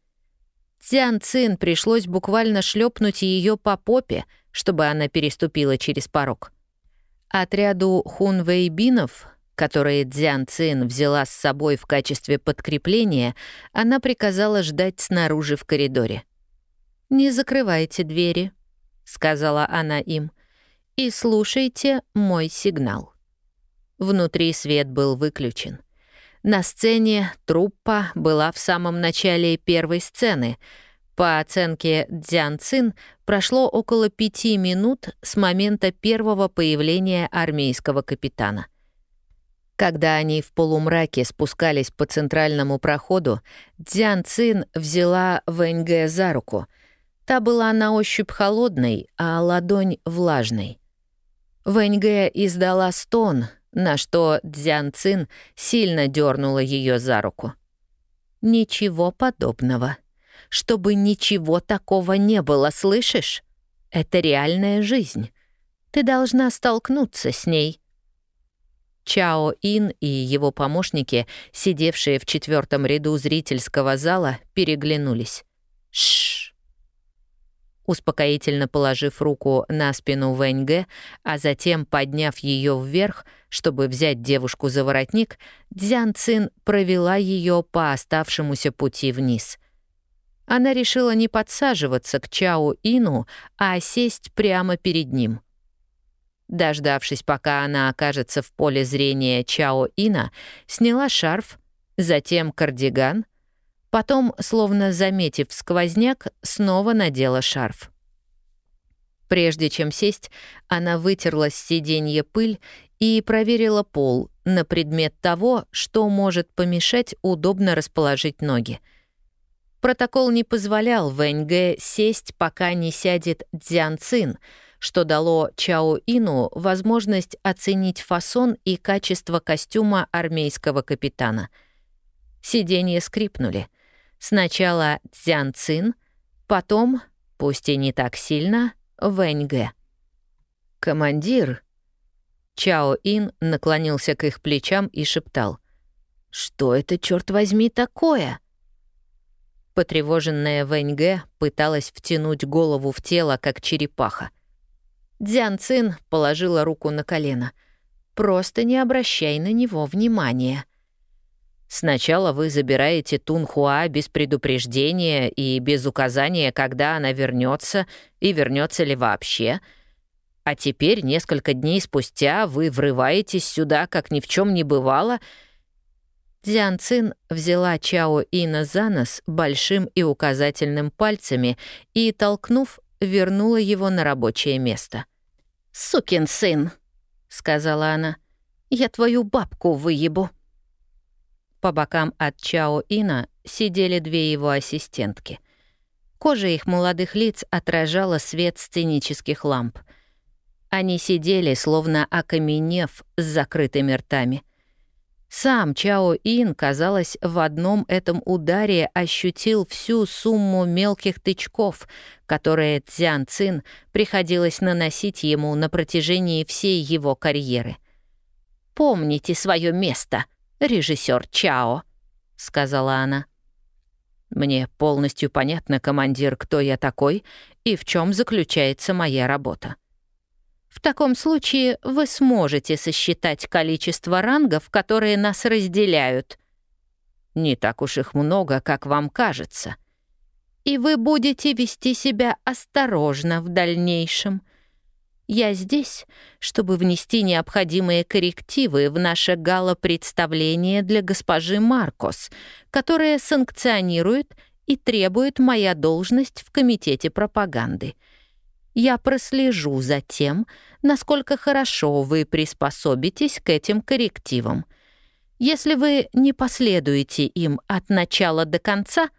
Цян Цин пришлось буквально шлепнуть ее по попе, чтобы она переступила через порог. Отряду хунвейбинов которые Дзян Цин взяла с собой в качестве подкрепления, она приказала ждать снаружи в коридоре. «Не закрывайте двери», — сказала она им, — «и слушайте мой сигнал». Внутри свет был выключен. На сцене труппа была в самом начале первой сцены. По оценке Дзян Цин прошло около пяти минут с момента первого появления армейского капитана — когда они в полумраке спускались по центральному проходу, Дзян Цин взяла Вэньге за руку. Та была на ощупь холодной, а ладонь влажной. Вэньге издала стон, на что Дзян Цин сильно дернула ее за руку. «Ничего подобного. Чтобы ничего такого не было, слышишь? Это реальная жизнь. Ты должна столкнуться с ней». Чао Ин и его помощники, сидевшие в четвертом ряду зрительского зала, переглянулись. Шш! Успокоительно положив руку на спину Вэньге, а затем подняв ее вверх, чтобы взять девушку за воротник, Дзян Цин провела ее по оставшемуся пути вниз. Она решила не подсаживаться к Чао Ину, а сесть прямо перед ним — Дождавшись, пока она окажется в поле зрения Чао Ина, сняла шарф, затем кардиган, потом, словно заметив сквозняк, снова надела шарф. Прежде чем сесть, она вытерла с сиденья пыль и проверила пол на предмет того, что может помешать удобно расположить ноги. Протокол не позволял Вэньге сесть, пока не сядет Дзян Цин — что дало Чао Ину возможность оценить фасон и качество костюма армейского капитана. Сиденья скрипнули. Сначала Цзян Цин, потом, пусть и не так сильно, Вэньге. «Командир!» Чао Ин наклонился к их плечам и шептал. «Что это, черт возьми, такое?» Потревоженная Вэньге пыталась втянуть голову в тело, как черепаха. Дзян Цин положила руку на колено. просто не обращай на него внимания. Сначала вы забираете Тунхуа без предупреждения и без указания, когда она вернется и вернется ли вообще. А теперь, несколько дней спустя, вы врываетесь сюда, как ни в чем не бывало. Дзян Цин взяла Чао Ина за нос большим и указательным пальцами и, толкнув, вернула его на рабочее место. «Сукин сын!» — сказала она. «Я твою бабку выебу!» По бокам от Чао Ина сидели две его ассистентки. Кожа их молодых лиц отражала свет сценических ламп. Они сидели, словно окаменев, с закрытыми ртами. Сам Чао Ин, казалось, в одном этом ударе ощутил всю сумму мелких тычков, которые Цзян Цин приходилось наносить ему на протяжении всей его карьеры. «Помните свое место!» режиссер Чао», — сказала она. «Мне полностью понятно, командир, кто я такой и в чем заключается моя работа. В таком случае вы сможете сосчитать количество рангов, которые нас разделяют. Не так уж их много, как вам кажется. И вы будете вести себя осторожно в дальнейшем — я здесь, чтобы внести необходимые коррективы в наше гала-представление для госпожи Маркос, которое санкционирует и требует моя должность в Комитете пропаганды. Я прослежу за тем, насколько хорошо вы приспособитесь к этим коррективам. Если вы не последуете им от начала до конца,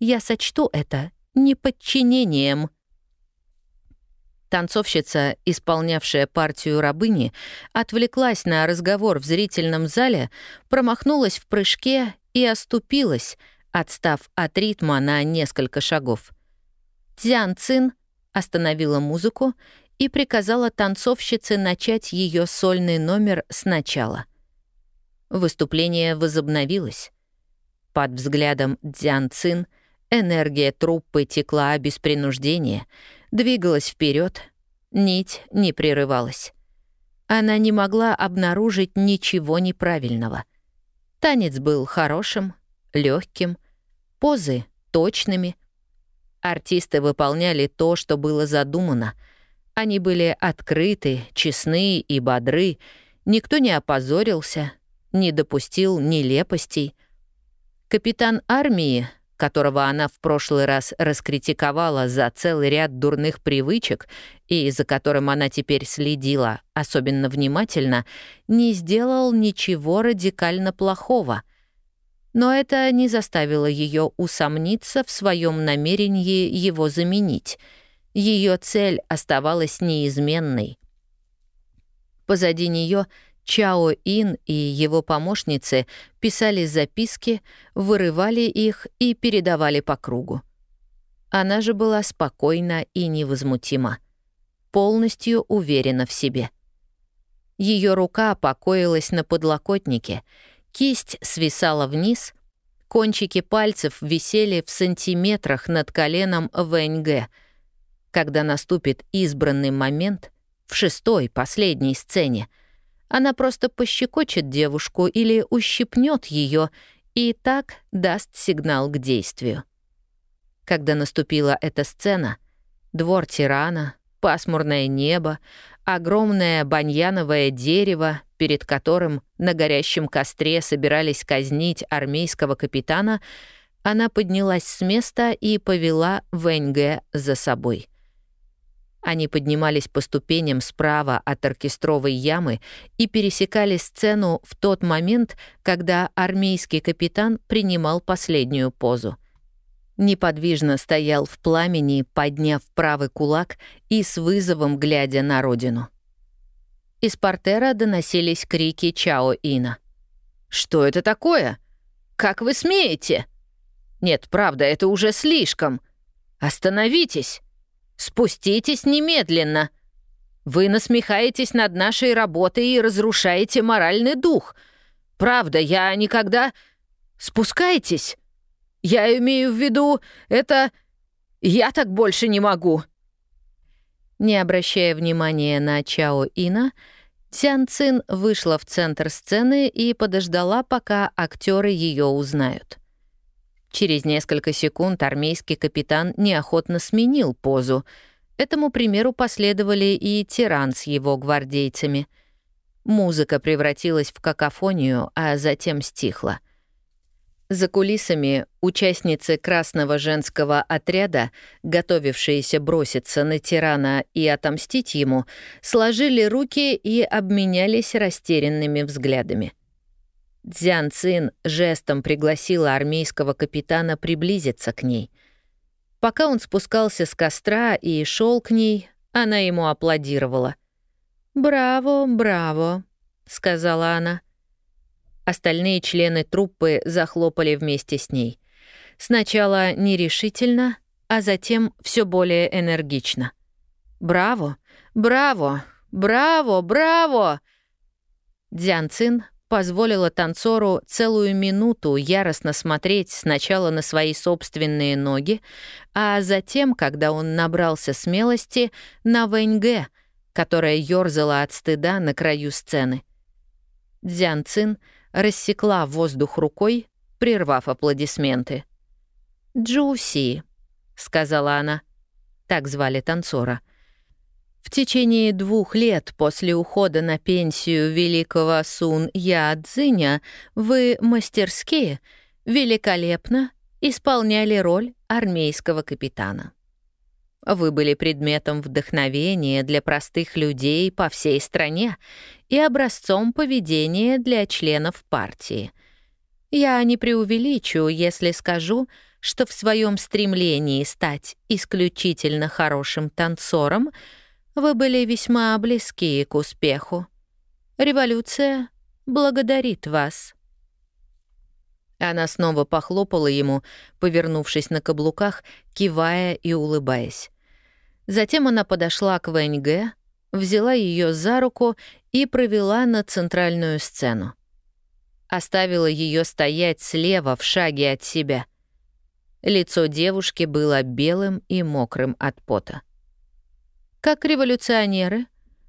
я сочту это неподчинением — Танцовщица, исполнявшая партию рабыни, отвлеклась на разговор в зрительном зале, промахнулась в прыжке и оступилась, отстав от ритма на несколько шагов. Цзян Цин остановила музыку и приказала танцовщице начать ее сольный номер сначала. Выступление возобновилось. Под взглядом Дзян Цин энергия труппы текла без принуждения — двигалась вперед, нить не прерывалась. Она не могла обнаружить ничего неправильного. Танец был хорошим, легким, позы точными. Артисты выполняли то, что было задумано. Они были открыты, честны и бодры, никто не опозорился, не допустил нелепостей. Капитан армии, которого она в прошлый раз раскритиковала за целый ряд дурных привычек и за которым она теперь следила особенно внимательно, не сделал ничего радикально плохого. Но это не заставило ее усомниться в своем намерении его заменить. Ее цель оставалась неизменной. Позади нее — Чао Ин и его помощницы писали записки, вырывали их и передавали по кругу. Она же была спокойна и невозмутима, полностью уверена в себе. Ее рука покоилась на подлокотнике, кисть свисала вниз, кончики пальцев висели в сантиметрах над коленом ВНГ. Когда наступит избранный момент, в шестой, последней сцене — она просто пощекочет девушку или ущипнет ее и так даст сигнал к действию. Когда наступила эта сцена, двор тирана, пасмурное небо, огромное баньяновое дерево, перед которым на горящем костре собирались казнить армейского капитана, она поднялась с места и повела Вэньге за собой — они поднимались по ступеням справа от оркестровой ямы и пересекали сцену в тот момент, когда армейский капитан принимал последнюю позу. Неподвижно стоял в пламени, подняв правый кулак и с вызовом глядя на родину. Из портера доносились крики Чао Ина. «Что это такое? Как вы смеете? Нет, правда, это уже слишком. Остановитесь!» Спуститесь немедленно. Вы насмехаетесь над нашей работой и разрушаете моральный дух. Правда, я никогда... Спускайтесь. Я имею в виду, это... Я так больше не могу». Не обращая внимания на Чао Ина, Цян Цин вышла в центр сцены и подождала, пока актеры ее узнают. Через несколько секунд армейский капитан неохотно сменил позу. Этому примеру последовали и тиран с его гвардейцами. Музыка превратилась в какофонию, а затем стихла. За кулисами участницы красного женского отряда, готовившиеся броситься на тирана и отомстить ему, сложили руки и обменялись растерянными взглядами. Дзян Цин жестом пригласила армейского капитана приблизиться к ней. Пока он спускался с костра и шел к ней, она ему аплодировала. «Браво, браво», — сказала она. Остальные члены труппы захлопали вместе с ней. Сначала нерешительно, а затем все более энергично. «Браво! Браво! Браво! Браво!» Дзян Цин позволила танцору целую минуту яростно смотреть сначала на свои собственные ноги, а затем, когда он набрался смелости, на Вэньге, которая ёрзала от стыда на краю сцены. Дзян Цин — рассекла воздух рукой, прервав аплодисменты. «Джуси», — сказала она, так звали танцора. В течение двух лет после ухода на пенсию великого Сун Яадзиня вы мастерски, великолепно исполняли роль армейского капитана. Вы были предметом вдохновения для простых людей по всей стране и образцом поведения для членов партии. Я не преувеличу, если скажу, что в своем стремлении стать исключительно хорошим танцором вы были весьма близки к успеху. Революция благодарит вас. Она снова похлопала ему, повернувшись на каблуках, кивая и улыбаясь. Затем она подошла к Вэньге, взяла ее за руку и провела на центральную сцену. Оставила ее стоять слева в шаге от себя. Лицо девушки было белым и мокрым от пота. Как революционеры,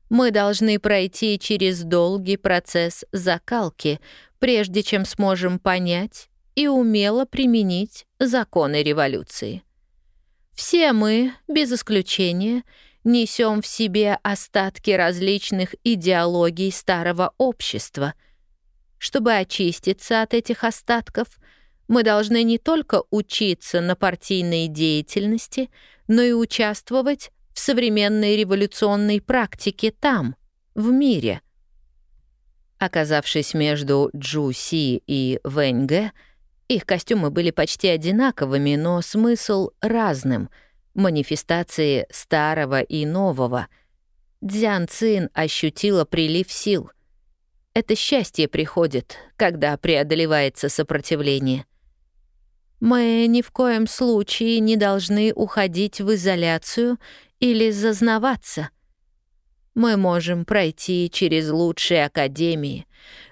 мы должны пройти через долгий процесс закалки, прежде чем сможем понять и умело применить законы революции. Все мы, без исключения, несем в себе остатки различных идеологий старого общества. Чтобы очиститься от этих остатков, мы должны не только учиться на партийной деятельности, но и участвовать в современной революционной практике там, в мире. Оказавшись между Джу Си и Вэнь Гэ, их костюмы были почти одинаковыми, но смысл разным — манифестации старого и нового. Дзян Цин ощутила прилив сил. Это счастье приходит, когда преодолевается сопротивление. Мы ни в коем случае не должны уходить в изоляцию или зазнаваться. Мы можем пройти через лучшие академии,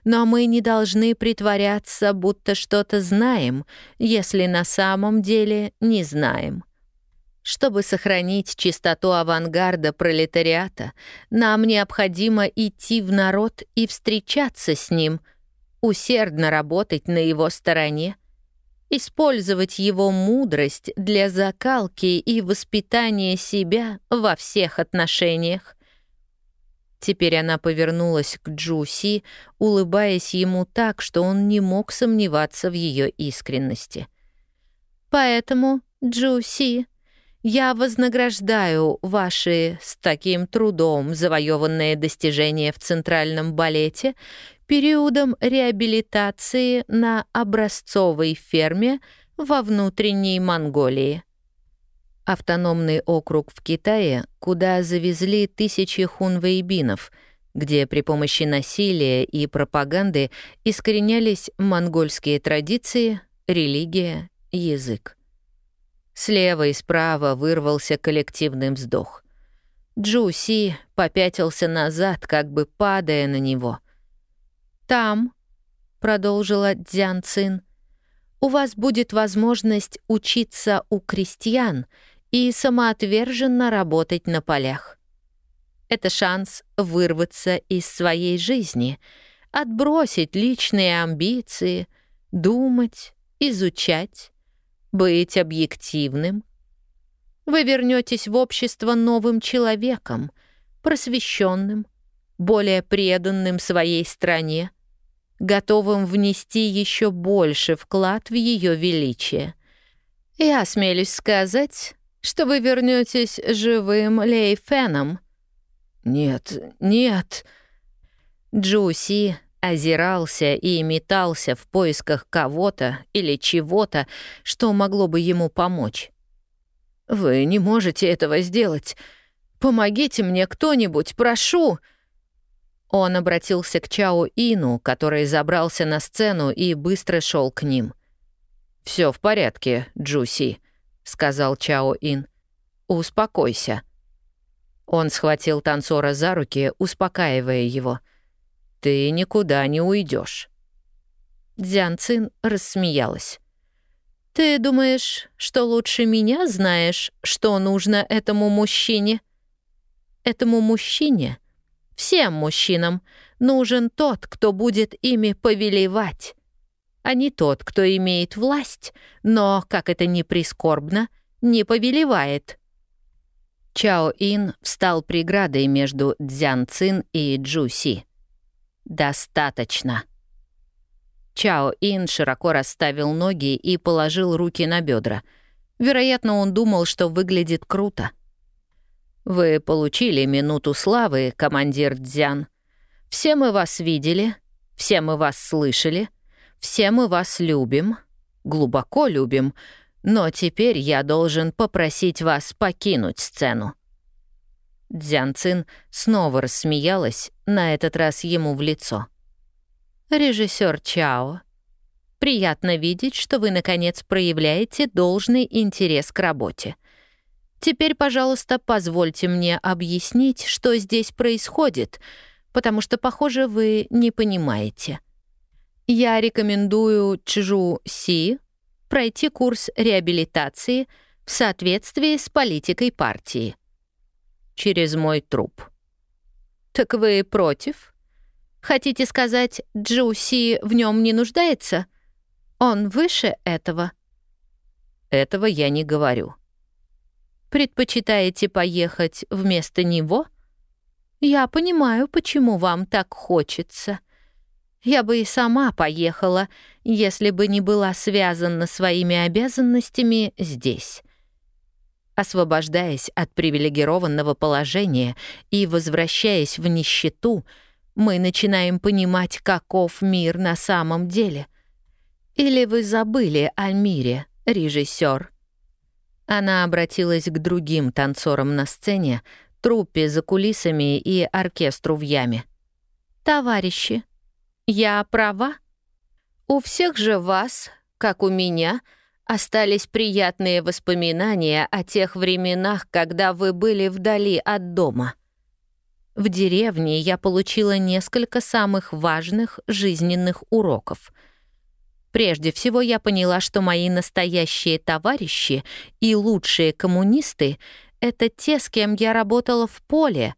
но мы не должны притворяться, будто что-то знаем, если на самом деле не знаем. Чтобы сохранить чистоту авангарда пролетариата, нам необходимо идти в народ и встречаться с ним, усердно работать на его стороне, использовать его мудрость для закалки и воспитания себя во всех отношениях. Теперь она повернулась к Джуси, улыбаясь ему так, что он не мог сомневаться в ее искренности. «Поэтому, Джуси, я вознаграждаю ваши с таким трудом завоеванные достижения в центральном балете периодом реабилитации на образцовой ферме во внутренней Монголии. Автономный округ в Китае, куда завезли тысячи хунвейбинов, где при помощи насилия и пропаганды искоренялись монгольские традиции, религия, язык. Слева и справа вырвался коллективный вздох. Джу Си попятился назад, как бы падая на него. «Там», — продолжила Дзян Цин, — «у вас будет возможность учиться у крестьян и самоотверженно работать на полях. Это шанс вырваться из своей жизни, отбросить личные амбиции, думать, изучать, быть объективным. Вы вернетесь в общество новым человеком, просвещенным, более преданным своей стране, готовым внести еще больше вклад в ее величие. Я осмелюсь сказать, что вы вернетесь живым Лейфеном. Нет, нет. Джуси озирался и метался в поисках кого-то или чего-то, что могло бы ему помочь. «Вы не можете этого сделать. Помогите мне кто-нибудь, прошу!» Он обратился к Чао Ину, который забрался на сцену и быстро шел к ним. Все в порядке, Джуси», — сказал Чао Ин. «Успокойся». Он схватил танцора за руки, успокаивая его. «Ты никуда не уйдешь. Дзян Цин рассмеялась. «Ты думаешь, что лучше меня знаешь, что нужно этому мужчине?» «Этому мужчине?» Всем мужчинам нужен тот, кто будет ими повелевать, а не тот, кто имеет власть, но, как это ни прискорбно, не повелевает. Чао Ин встал преградой между Дзян Цин и Джу Си. «Достаточно». Чао Ин широко расставил ноги и положил руки на бедра. Вероятно, он думал, что выглядит круто. Вы получили минуту славы, командир Дзян. Все мы вас видели, все мы вас слышали, все мы вас любим, глубоко любим, но теперь я должен попросить вас покинуть сцену». Дзян Цин снова рассмеялась, на этот раз ему в лицо. «Режиссер Чао, приятно видеть, что вы, наконец, проявляете должный интерес к работе. Теперь, пожалуйста, позвольте мне объяснить, что здесь происходит, потому что, похоже, вы не понимаете. Я рекомендую Чжу Си пройти курс реабилитации в соответствии с политикой партии. Через мой труп. Так вы против? Хотите сказать, Джу Си в нем не нуждается? Он выше этого? Этого я не говорю. Предпочитаете поехать вместо него? Я понимаю, почему вам так хочется. Я бы и сама поехала, если бы не была связана своими обязанностями здесь. Освобождаясь от привилегированного положения и возвращаясь в нищету, мы начинаем понимать, каков мир на самом деле. Или вы забыли о мире, режиссер? Она обратилась к другим танцорам на сцене, труппе за кулисами и оркестру в яме. «Товарищи, я права? У всех же вас, как у меня, остались приятные воспоминания о тех временах, когда вы были вдали от дома. В деревне я получила несколько самых важных жизненных уроков — Прежде всего я поняла, что мои настоящие товарищи и лучшие коммунисты — это те, с кем я работала в поле,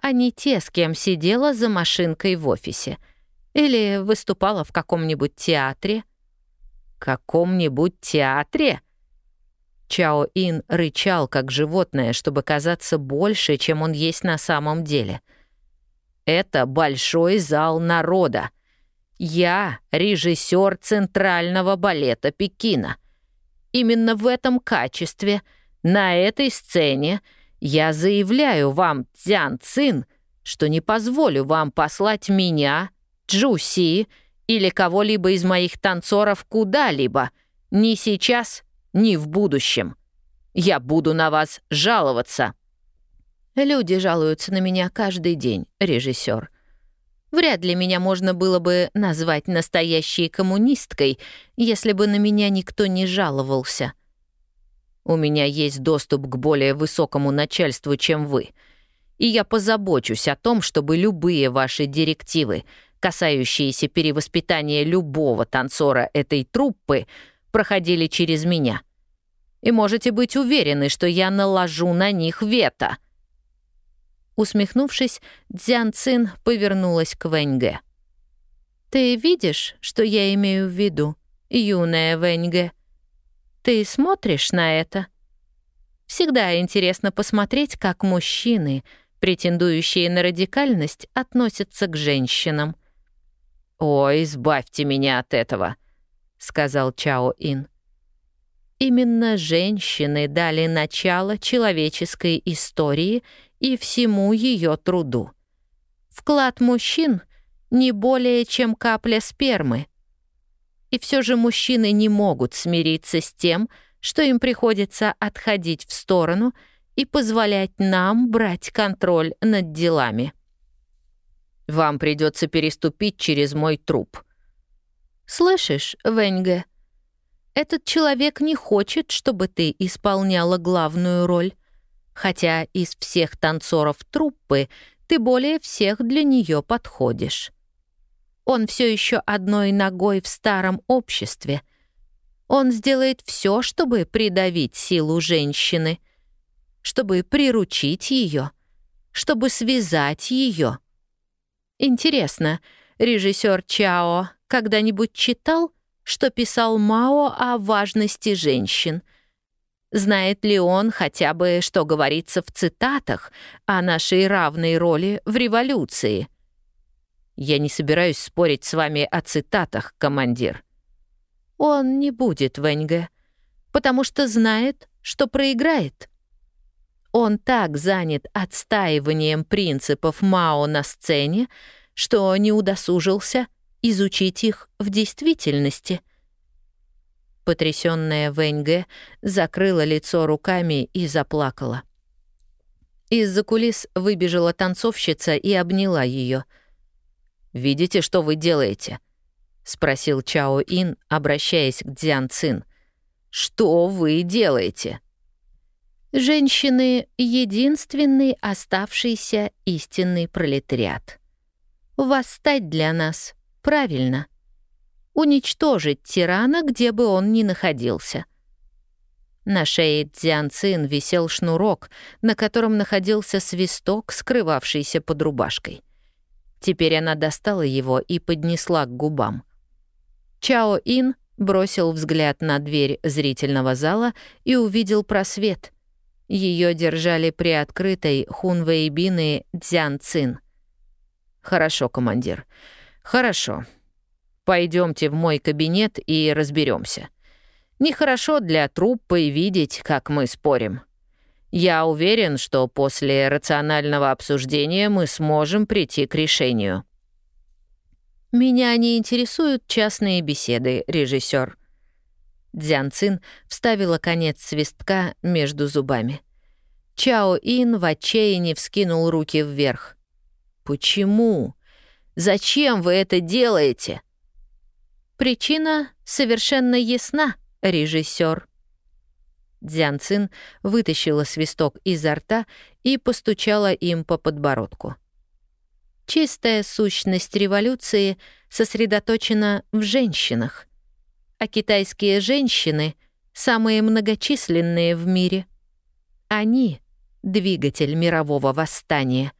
а не те, с кем сидела за машинкой в офисе или выступала в каком-нибудь театре. Каком-нибудь театре? Чао Ин рычал, как животное, чтобы казаться больше, чем он есть на самом деле. «Это большой зал народа», я режиссер Центрального балета Пекина. Именно в этом качестве, на этой сцене, я заявляю вам, Цзян Цин, что не позволю вам послать меня, Джуси или кого-либо из моих танцоров куда-либо, ни сейчас, ни в будущем. Я буду на вас жаловаться. Люди жалуются на меня каждый день, режиссер. Вряд ли меня можно было бы назвать настоящей коммунисткой, если бы на меня никто не жаловался. У меня есть доступ к более высокому начальству, чем вы. И я позабочусь о том, чтобы любые ваши директивы, касающиеся перевоспитания любого танцора этой труппы, проходили через меня. И можете быть уверены, что я наложу на них вето. Усмехнувшись, Дзян Цин повернулась к Вэньге. «Ты видишь, что я имею в виду, юная Вэньге? Ты смотришь на это?» Всегда интересно посмотреть, как мужчины, претендующие на радикальность, относятся к женщинам. «Ой, избавьте меня от этого», — сказал Чао Ин. Именно женщины дали начало человеческой истории и всему ее труду. Вклад мужчин не более чем капля спермы. И все же мужчины не могут смириться с тем, что им приходится отходить в сторону и позволять нам брать контроль над делами. Вам придется переступить через мой труп. Слышишь, Венге? Этот человек не хочет, чтобы ты исполняла главную роль, хотя из всех танцоров труппы ты более всех для нее подходишь. Он все еще одной ногой в старом обществе — он сделает все, чтобы придавить силу женщины, чтобы приручить ее, чтобы связать ее. Интересно, режиссер Чао когда-нибудь читал, что писал Мао о важности женщин? Знает ли он хотя бы, что говорится в цитатах о нашей равной роли в революции? Я не собираюсь спорить с вами о цитатах, командир. Он не будет Венге, потому что знает, что проиграет. Он так занят отстаиванием принципов Мао на сцене, что не удосужился изучить их в действительности. Потрясённая Венге закрыла лицо руками и заплакала. Из-за кулис выбежала танцовщица и обняла ее. «Видите, что вы делаете?» — спросил Чао Ин, обращаясь к Дзян Цин. «Что вы делаете?» «Женщины — единственный оставшийся истинный пролетариат. Восстать для нас правильно. Уничтожить тирана, где бы он ни находился». На шее Дзян Цин висел шнурок, на котором находился свисток, скрывавшийся под рубашкой. Теперь она достала его и поднесла к губам. Чао Ин бросил взгляд на дверь зрительного зала и увидел просвет. Ее держали приоткрытой хунвейбины Дзян Цин. «Хорошо, командир. Хорошо. Пойдемте в мой кабинет и разберемся. Нехорошо для труппы видеть, как мы спорим. Я уверен, что после рационального обсуждения мы сможем прийти к решению». «Меня не интересуют частные беседы, режиссер. Дзян Цин вставила конец свистка между зубами. Чао Ин в отчаянии вскинул руки вверх. «Почему? Зачем вы это делаете?» «Причина совершенно ясна, режиссер. Дзян Цин вытащила свисток изо рта и постучала им по подбородку. Чистая сущность революции сосредоточена в женщинах, а китайские женщины — самые многочисленные в мире. Они — двигатель мирового восстания.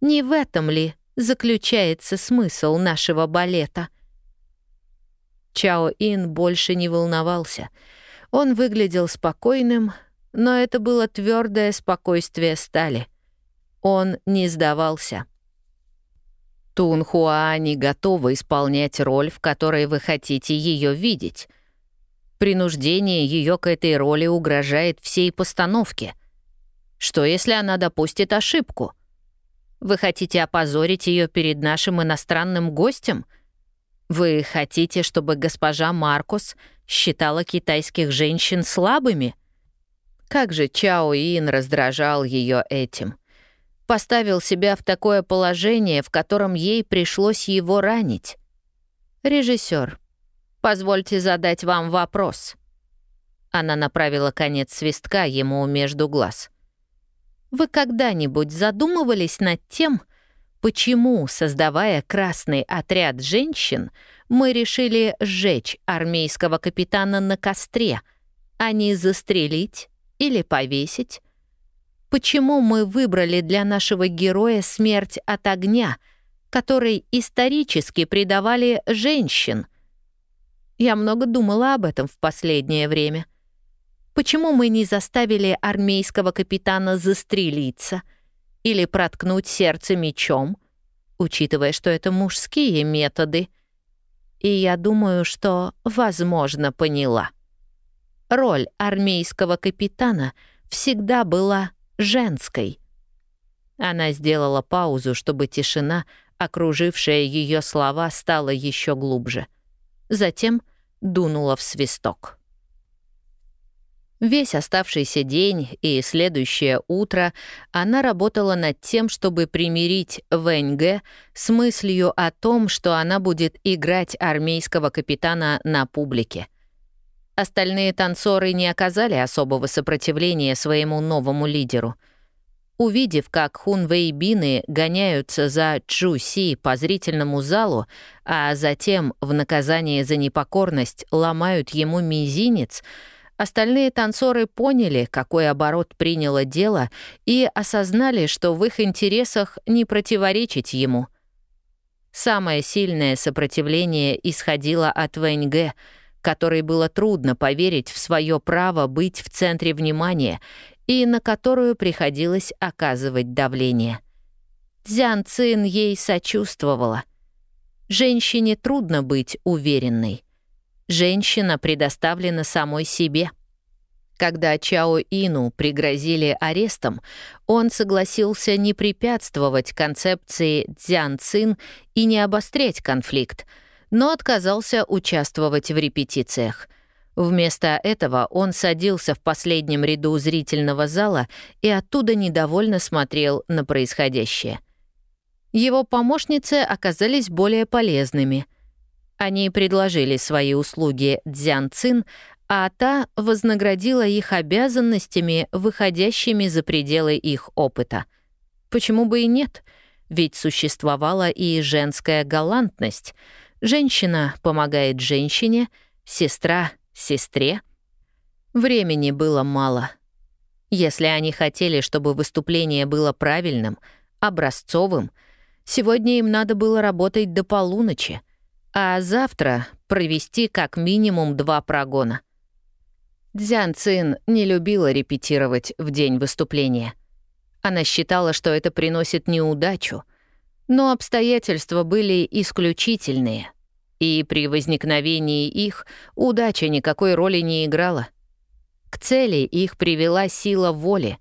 Не в этом ли заключается смысл нашего балета? Чао Ин больше не волновался. Он выглядел спокойным, но это было твердое спокойствие стали. Он не сдавался. Тунхуа не готова исполнять роль, в которой вы хотите ее видеть. Принуждение ее к этой роли угрожает всей постановке. Что если она допустит ошибку? Вы хотите опозорить ее перед нашим иностранным гостем? Вы хотите, чтобы госпожа Маркус считала китайских женщин слабыми? Как же Чао Ин раздражал ее этим — поставил себя в такое положение, в котором ей пришлось его ранить. «Режиссер, позвольте задать вам вопрос». Она направила конец свистка ему между глаз. «Вы когда-нибудь задумывались над тем, почему, создавая красный отряд женщин, мы решили сжечь армейского капитана на костре, а не застрелить или повесить?» Почему мы выбрали для нашего героя смерть от огня, которой исторически предавали женщин. Я много думала об этом в последнее время. Почему мы не заставили армейского капитана застрелиться или проткнуть сердце мечом, учитывая, что это мужские методы? И я думаю, что, возможно, поняла. Роль армейского капитана всегда была женской. Она сделала паузу, чтобы тишина, окружившая ее слова, стала еще глубже. Затем дунула в свисток. Весь оставшийся день и следующее утро она работала над тем, чтобы примирить Вэньге с мыслью о том, что она будет играть армейского капитана на публике. Остальные танцоры не оказали особого сопротивления своему новому лидеру. Увидев, как Хун Вэйбины гоняются за Чжу Си по зрительному залу, а затем в наказание за непокорность ломают ему мизинец — Остальные танцоры поняли, какой оборот приняло дело, и осознали, что в их интересах не противоречить ему. Самое сильное сопротивление исходило от Вэньге, которой было трудно поверить в свое право быть в центре внимания и на которую приходилось оказывать давление. Дзян Цин ей сочувствовала. Женщине трудно быть уверенной. Женщина предоставлена самой себе. Когда Чао Ину пригрозили арестом, он согласился не препятствовать концепции Цзян Цин и не обострять конфликт, но отказался участвовать в репетициях. Вместо этого он садился в последнем ряду зрительного зала и оттуда недовольно смотрел на происходящее. Его помощницы оказались более полезными — они предложили свои услуги Дзян Цин, а та вознаградила их обязанностями, выходящими за пределы их опыта. Почему бы и нет? Ведь существовала и женская галантность. Женщина помогает женщине, сестра — сестре. Времени было мало. Если они хотели, чтобы выступление было правильным, образцовым, сегодня им надо было работать до полуночи — а завтра провести как минимум два прогона. Дзян Цин не любила репетировать в день выступления. Она считала, что это приносит неудачу, но обстоятельства были исключительные, и при возникновении их удача никакой роли не играла. К цели их привела сила воли.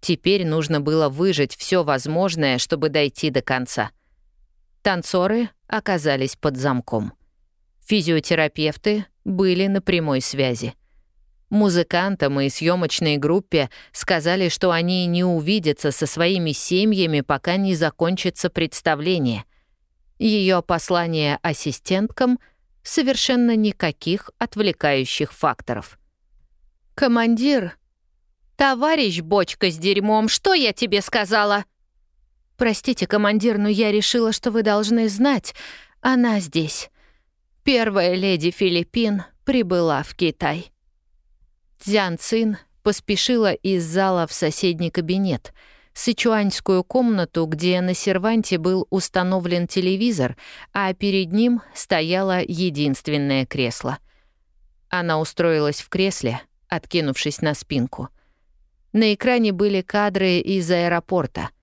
Теперь нужно было выжать все возможное, чтобы дойти до конца — Танцоры оказались под замком. Физиотерапевты были на прямой связи. Музыкантам и съемочной группе сказали, что они не увидятся со своими семьями, пока не закончится представление. Ее послание ассистенткам — совершенно никаких отвлекающих факторов. «Командир, товарищ бочка с дерьмом, что я тебе сказала?» «Простите, командир, но я решила, что вы должны знать. Она здесь. Первая леди Филиппин прибыла в Китай». Цзян Цин поспешила из зала в соседний кабинет, сычуаньскую комнату, где на серванте был установлен телевизор, а перед ним стояло единственное кресло. Она устроилась в кресле, откинувшись на спинку. На экране были кадры из аэропорта —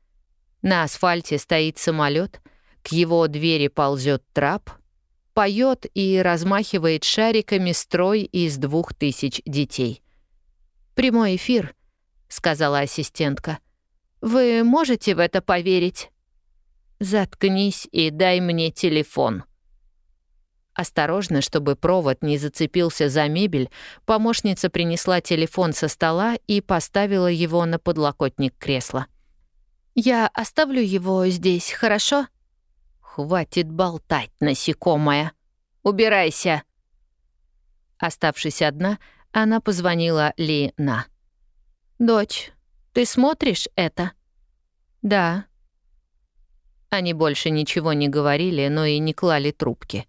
на асфальте стоит самолет, к его двери ползет трап, поет и размахивает шариками строй из двух тысяч детей. «Прямой эфир», — сказала ассистентка. «Вы можете в это поверить?» «Заткнись и дай мне телефон». Осторожно, чтобы провод не зацепился за мебель, помощница принесла телефон со стола и поставила его на подлокотник кресла. Я оставлю его здесь, хорошо? Хватит болтать, насекомая. Убирайся. Оставшись одна, она позвонила Ли На. «Дочь, ты смотришь это?» «Да». Они больше ничего не говорили, но и не клали трубки.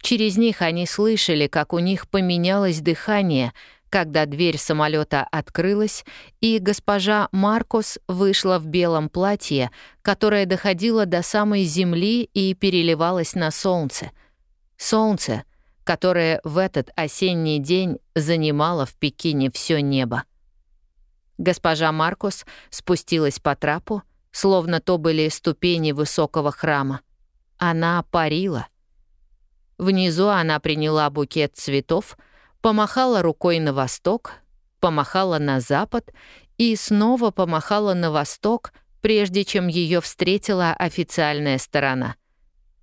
Через них они слышали, как у них поменялось дыхание, когда дверь самолета открылась, и госпожа Маркус вышла в белом платье, которое доходило до самой земли и переливалось на солнце. Солнце, которое в этот осенний день занимало в Пекине все небо. Госпожа Маркус спустилась по трапу, словно то были ступени высокого храма. Она парила. Внизу она приняла букет цветов — помахала рукой на восток, помахала на запад и снова помахала на восток, прежде чем ее встретила официальная сторона.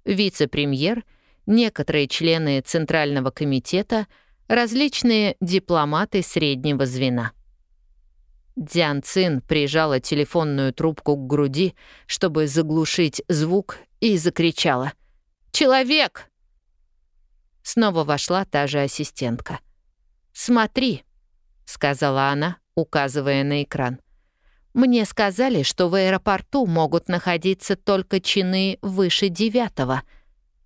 Вице-премьер, некоторые члены Центрального комитета, различные дипломаты среднего звена. Дзян Цин прижала телефонную трубку к груди, чтобы заглушить звук, и закричала «Человек!». Снова вошла та же ассистентка — «Смотри», — сказала она, указывая на экран. «Мне сказали, что в аэропорту могут находиться только чины выше девятого,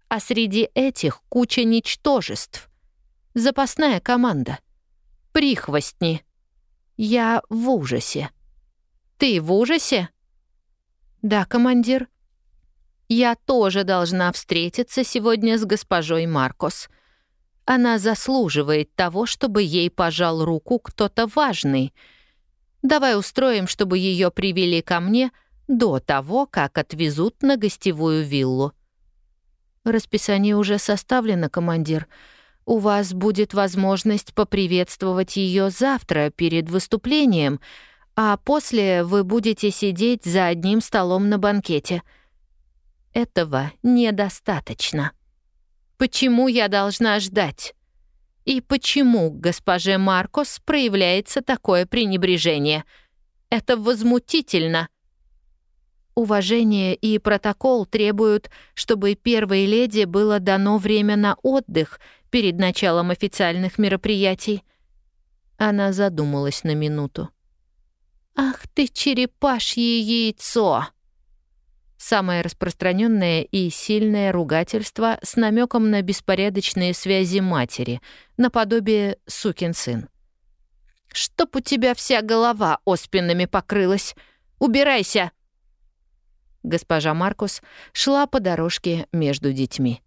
а среди этих куча ничтожеств. Запасная команда. Прихвостни. Я в ужасе». «Ты в ужасе?» «Да, командир». «Я тоже должна встретиться сегодня с госпожой Маркос», она заслуживает того, чтобы ей пожал руку кто-то важный. Давай устроим, чтобы ее привели ко мне до того, как отвезут на гостевую виллу. Расписание уже составлено, командир. У вас будет возможность поприветствовать ее завтра перед выступлением, а после вы будете сидеть за одним столом на банкете. Этого недостаточно. Почему я должна ждать? И почему госпоже Маркос проявляется такое пренебрежение? Это возмутительно. Уважение и протокол требуют, чтобы первой леди было дано время на отдых перед началом официальных мероприятий. Она задумалась на минуту. «Ах ты, черепашье яйцо!» Самое распространенное и сильное ругательство с намеком на беспорядочные связи матери, наподобие «сукин сын». «Чтоб у тебя вся голова оспинами покрылась! Убирайся!» Госпожа Маркус шла по дорожке между детьми.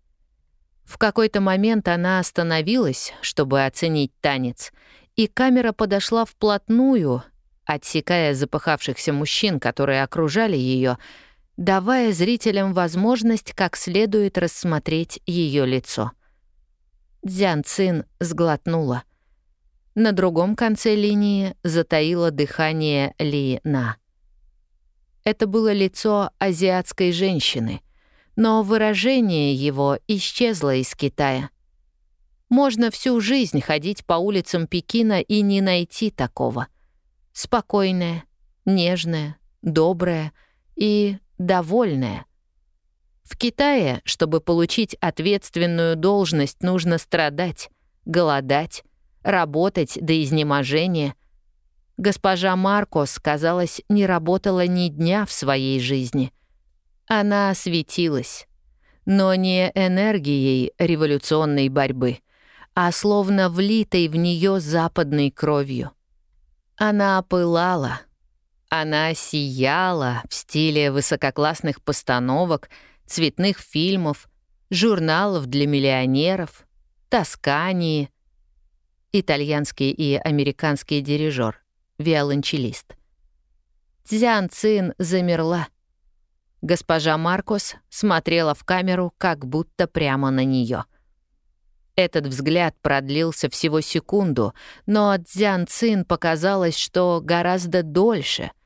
В какой-то момент она остановилась, чтобы оценить танец, и камера подошла вплотную, отсекая запыхавшихся мужчин, которые окружали ее, давая зрителям возможность как следует рассмотреть ее лицо. Дзян Цин сглотнула. На другом конце линии затаило дыхание Ли На. Это было лицо азиатской женщины, но выражение его исчезло из Китая. Можно всю жизнь ходить по улицам Пекина и не найти такого. Спокойное, нежное, доброе и довольная. В Китае, чтобы получить ответственную должность, нужно страдать, голодать, работать до изнеможения. Госпожа Маркос, казалось, не работала ни дня в своей жизни. Она светилась, но не энергией революционной борьбы, а словно влитой в нее западной кровью. Она опылала, она сияла в стиле высококлассных постановок, цветных фильмов, журналов для миллионеров, Тоскании, итальянский и американский дирижер, виолончелист. Цзян Цин замерла. Госпожа Маркос смотрела в камеру, как будто прямо на нее. Этот взгляд продлился всего секунду, но Цзян Цин показалось, что гораздо дольше —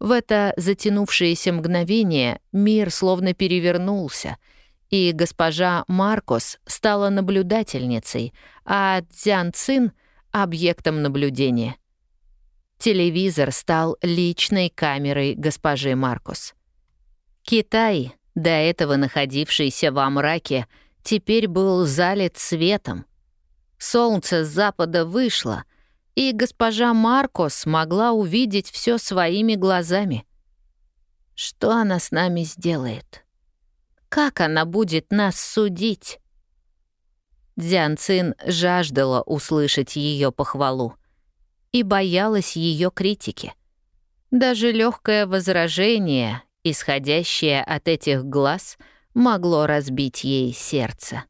в это затянувшееся мгновение мир словно перевернулся, и госпожа Маркос стала наблюдательницей, а Цзян Цин — объектом наблюдения. Телевизор стал личной камерой госпожи Маркос. Китай, до этого находившийся во мраке, теперь был залит светом. Солнце с запада вышло — и госпожа Маркос могла увидеть все своими глазами. Что она с нами сделает? Как она будет нас судить? Дзян Цин жаждала услышать ее похвалу и боялась ее критики. Даже легкое возражение, исходящее от этих глаз, могло разбить ей сердце.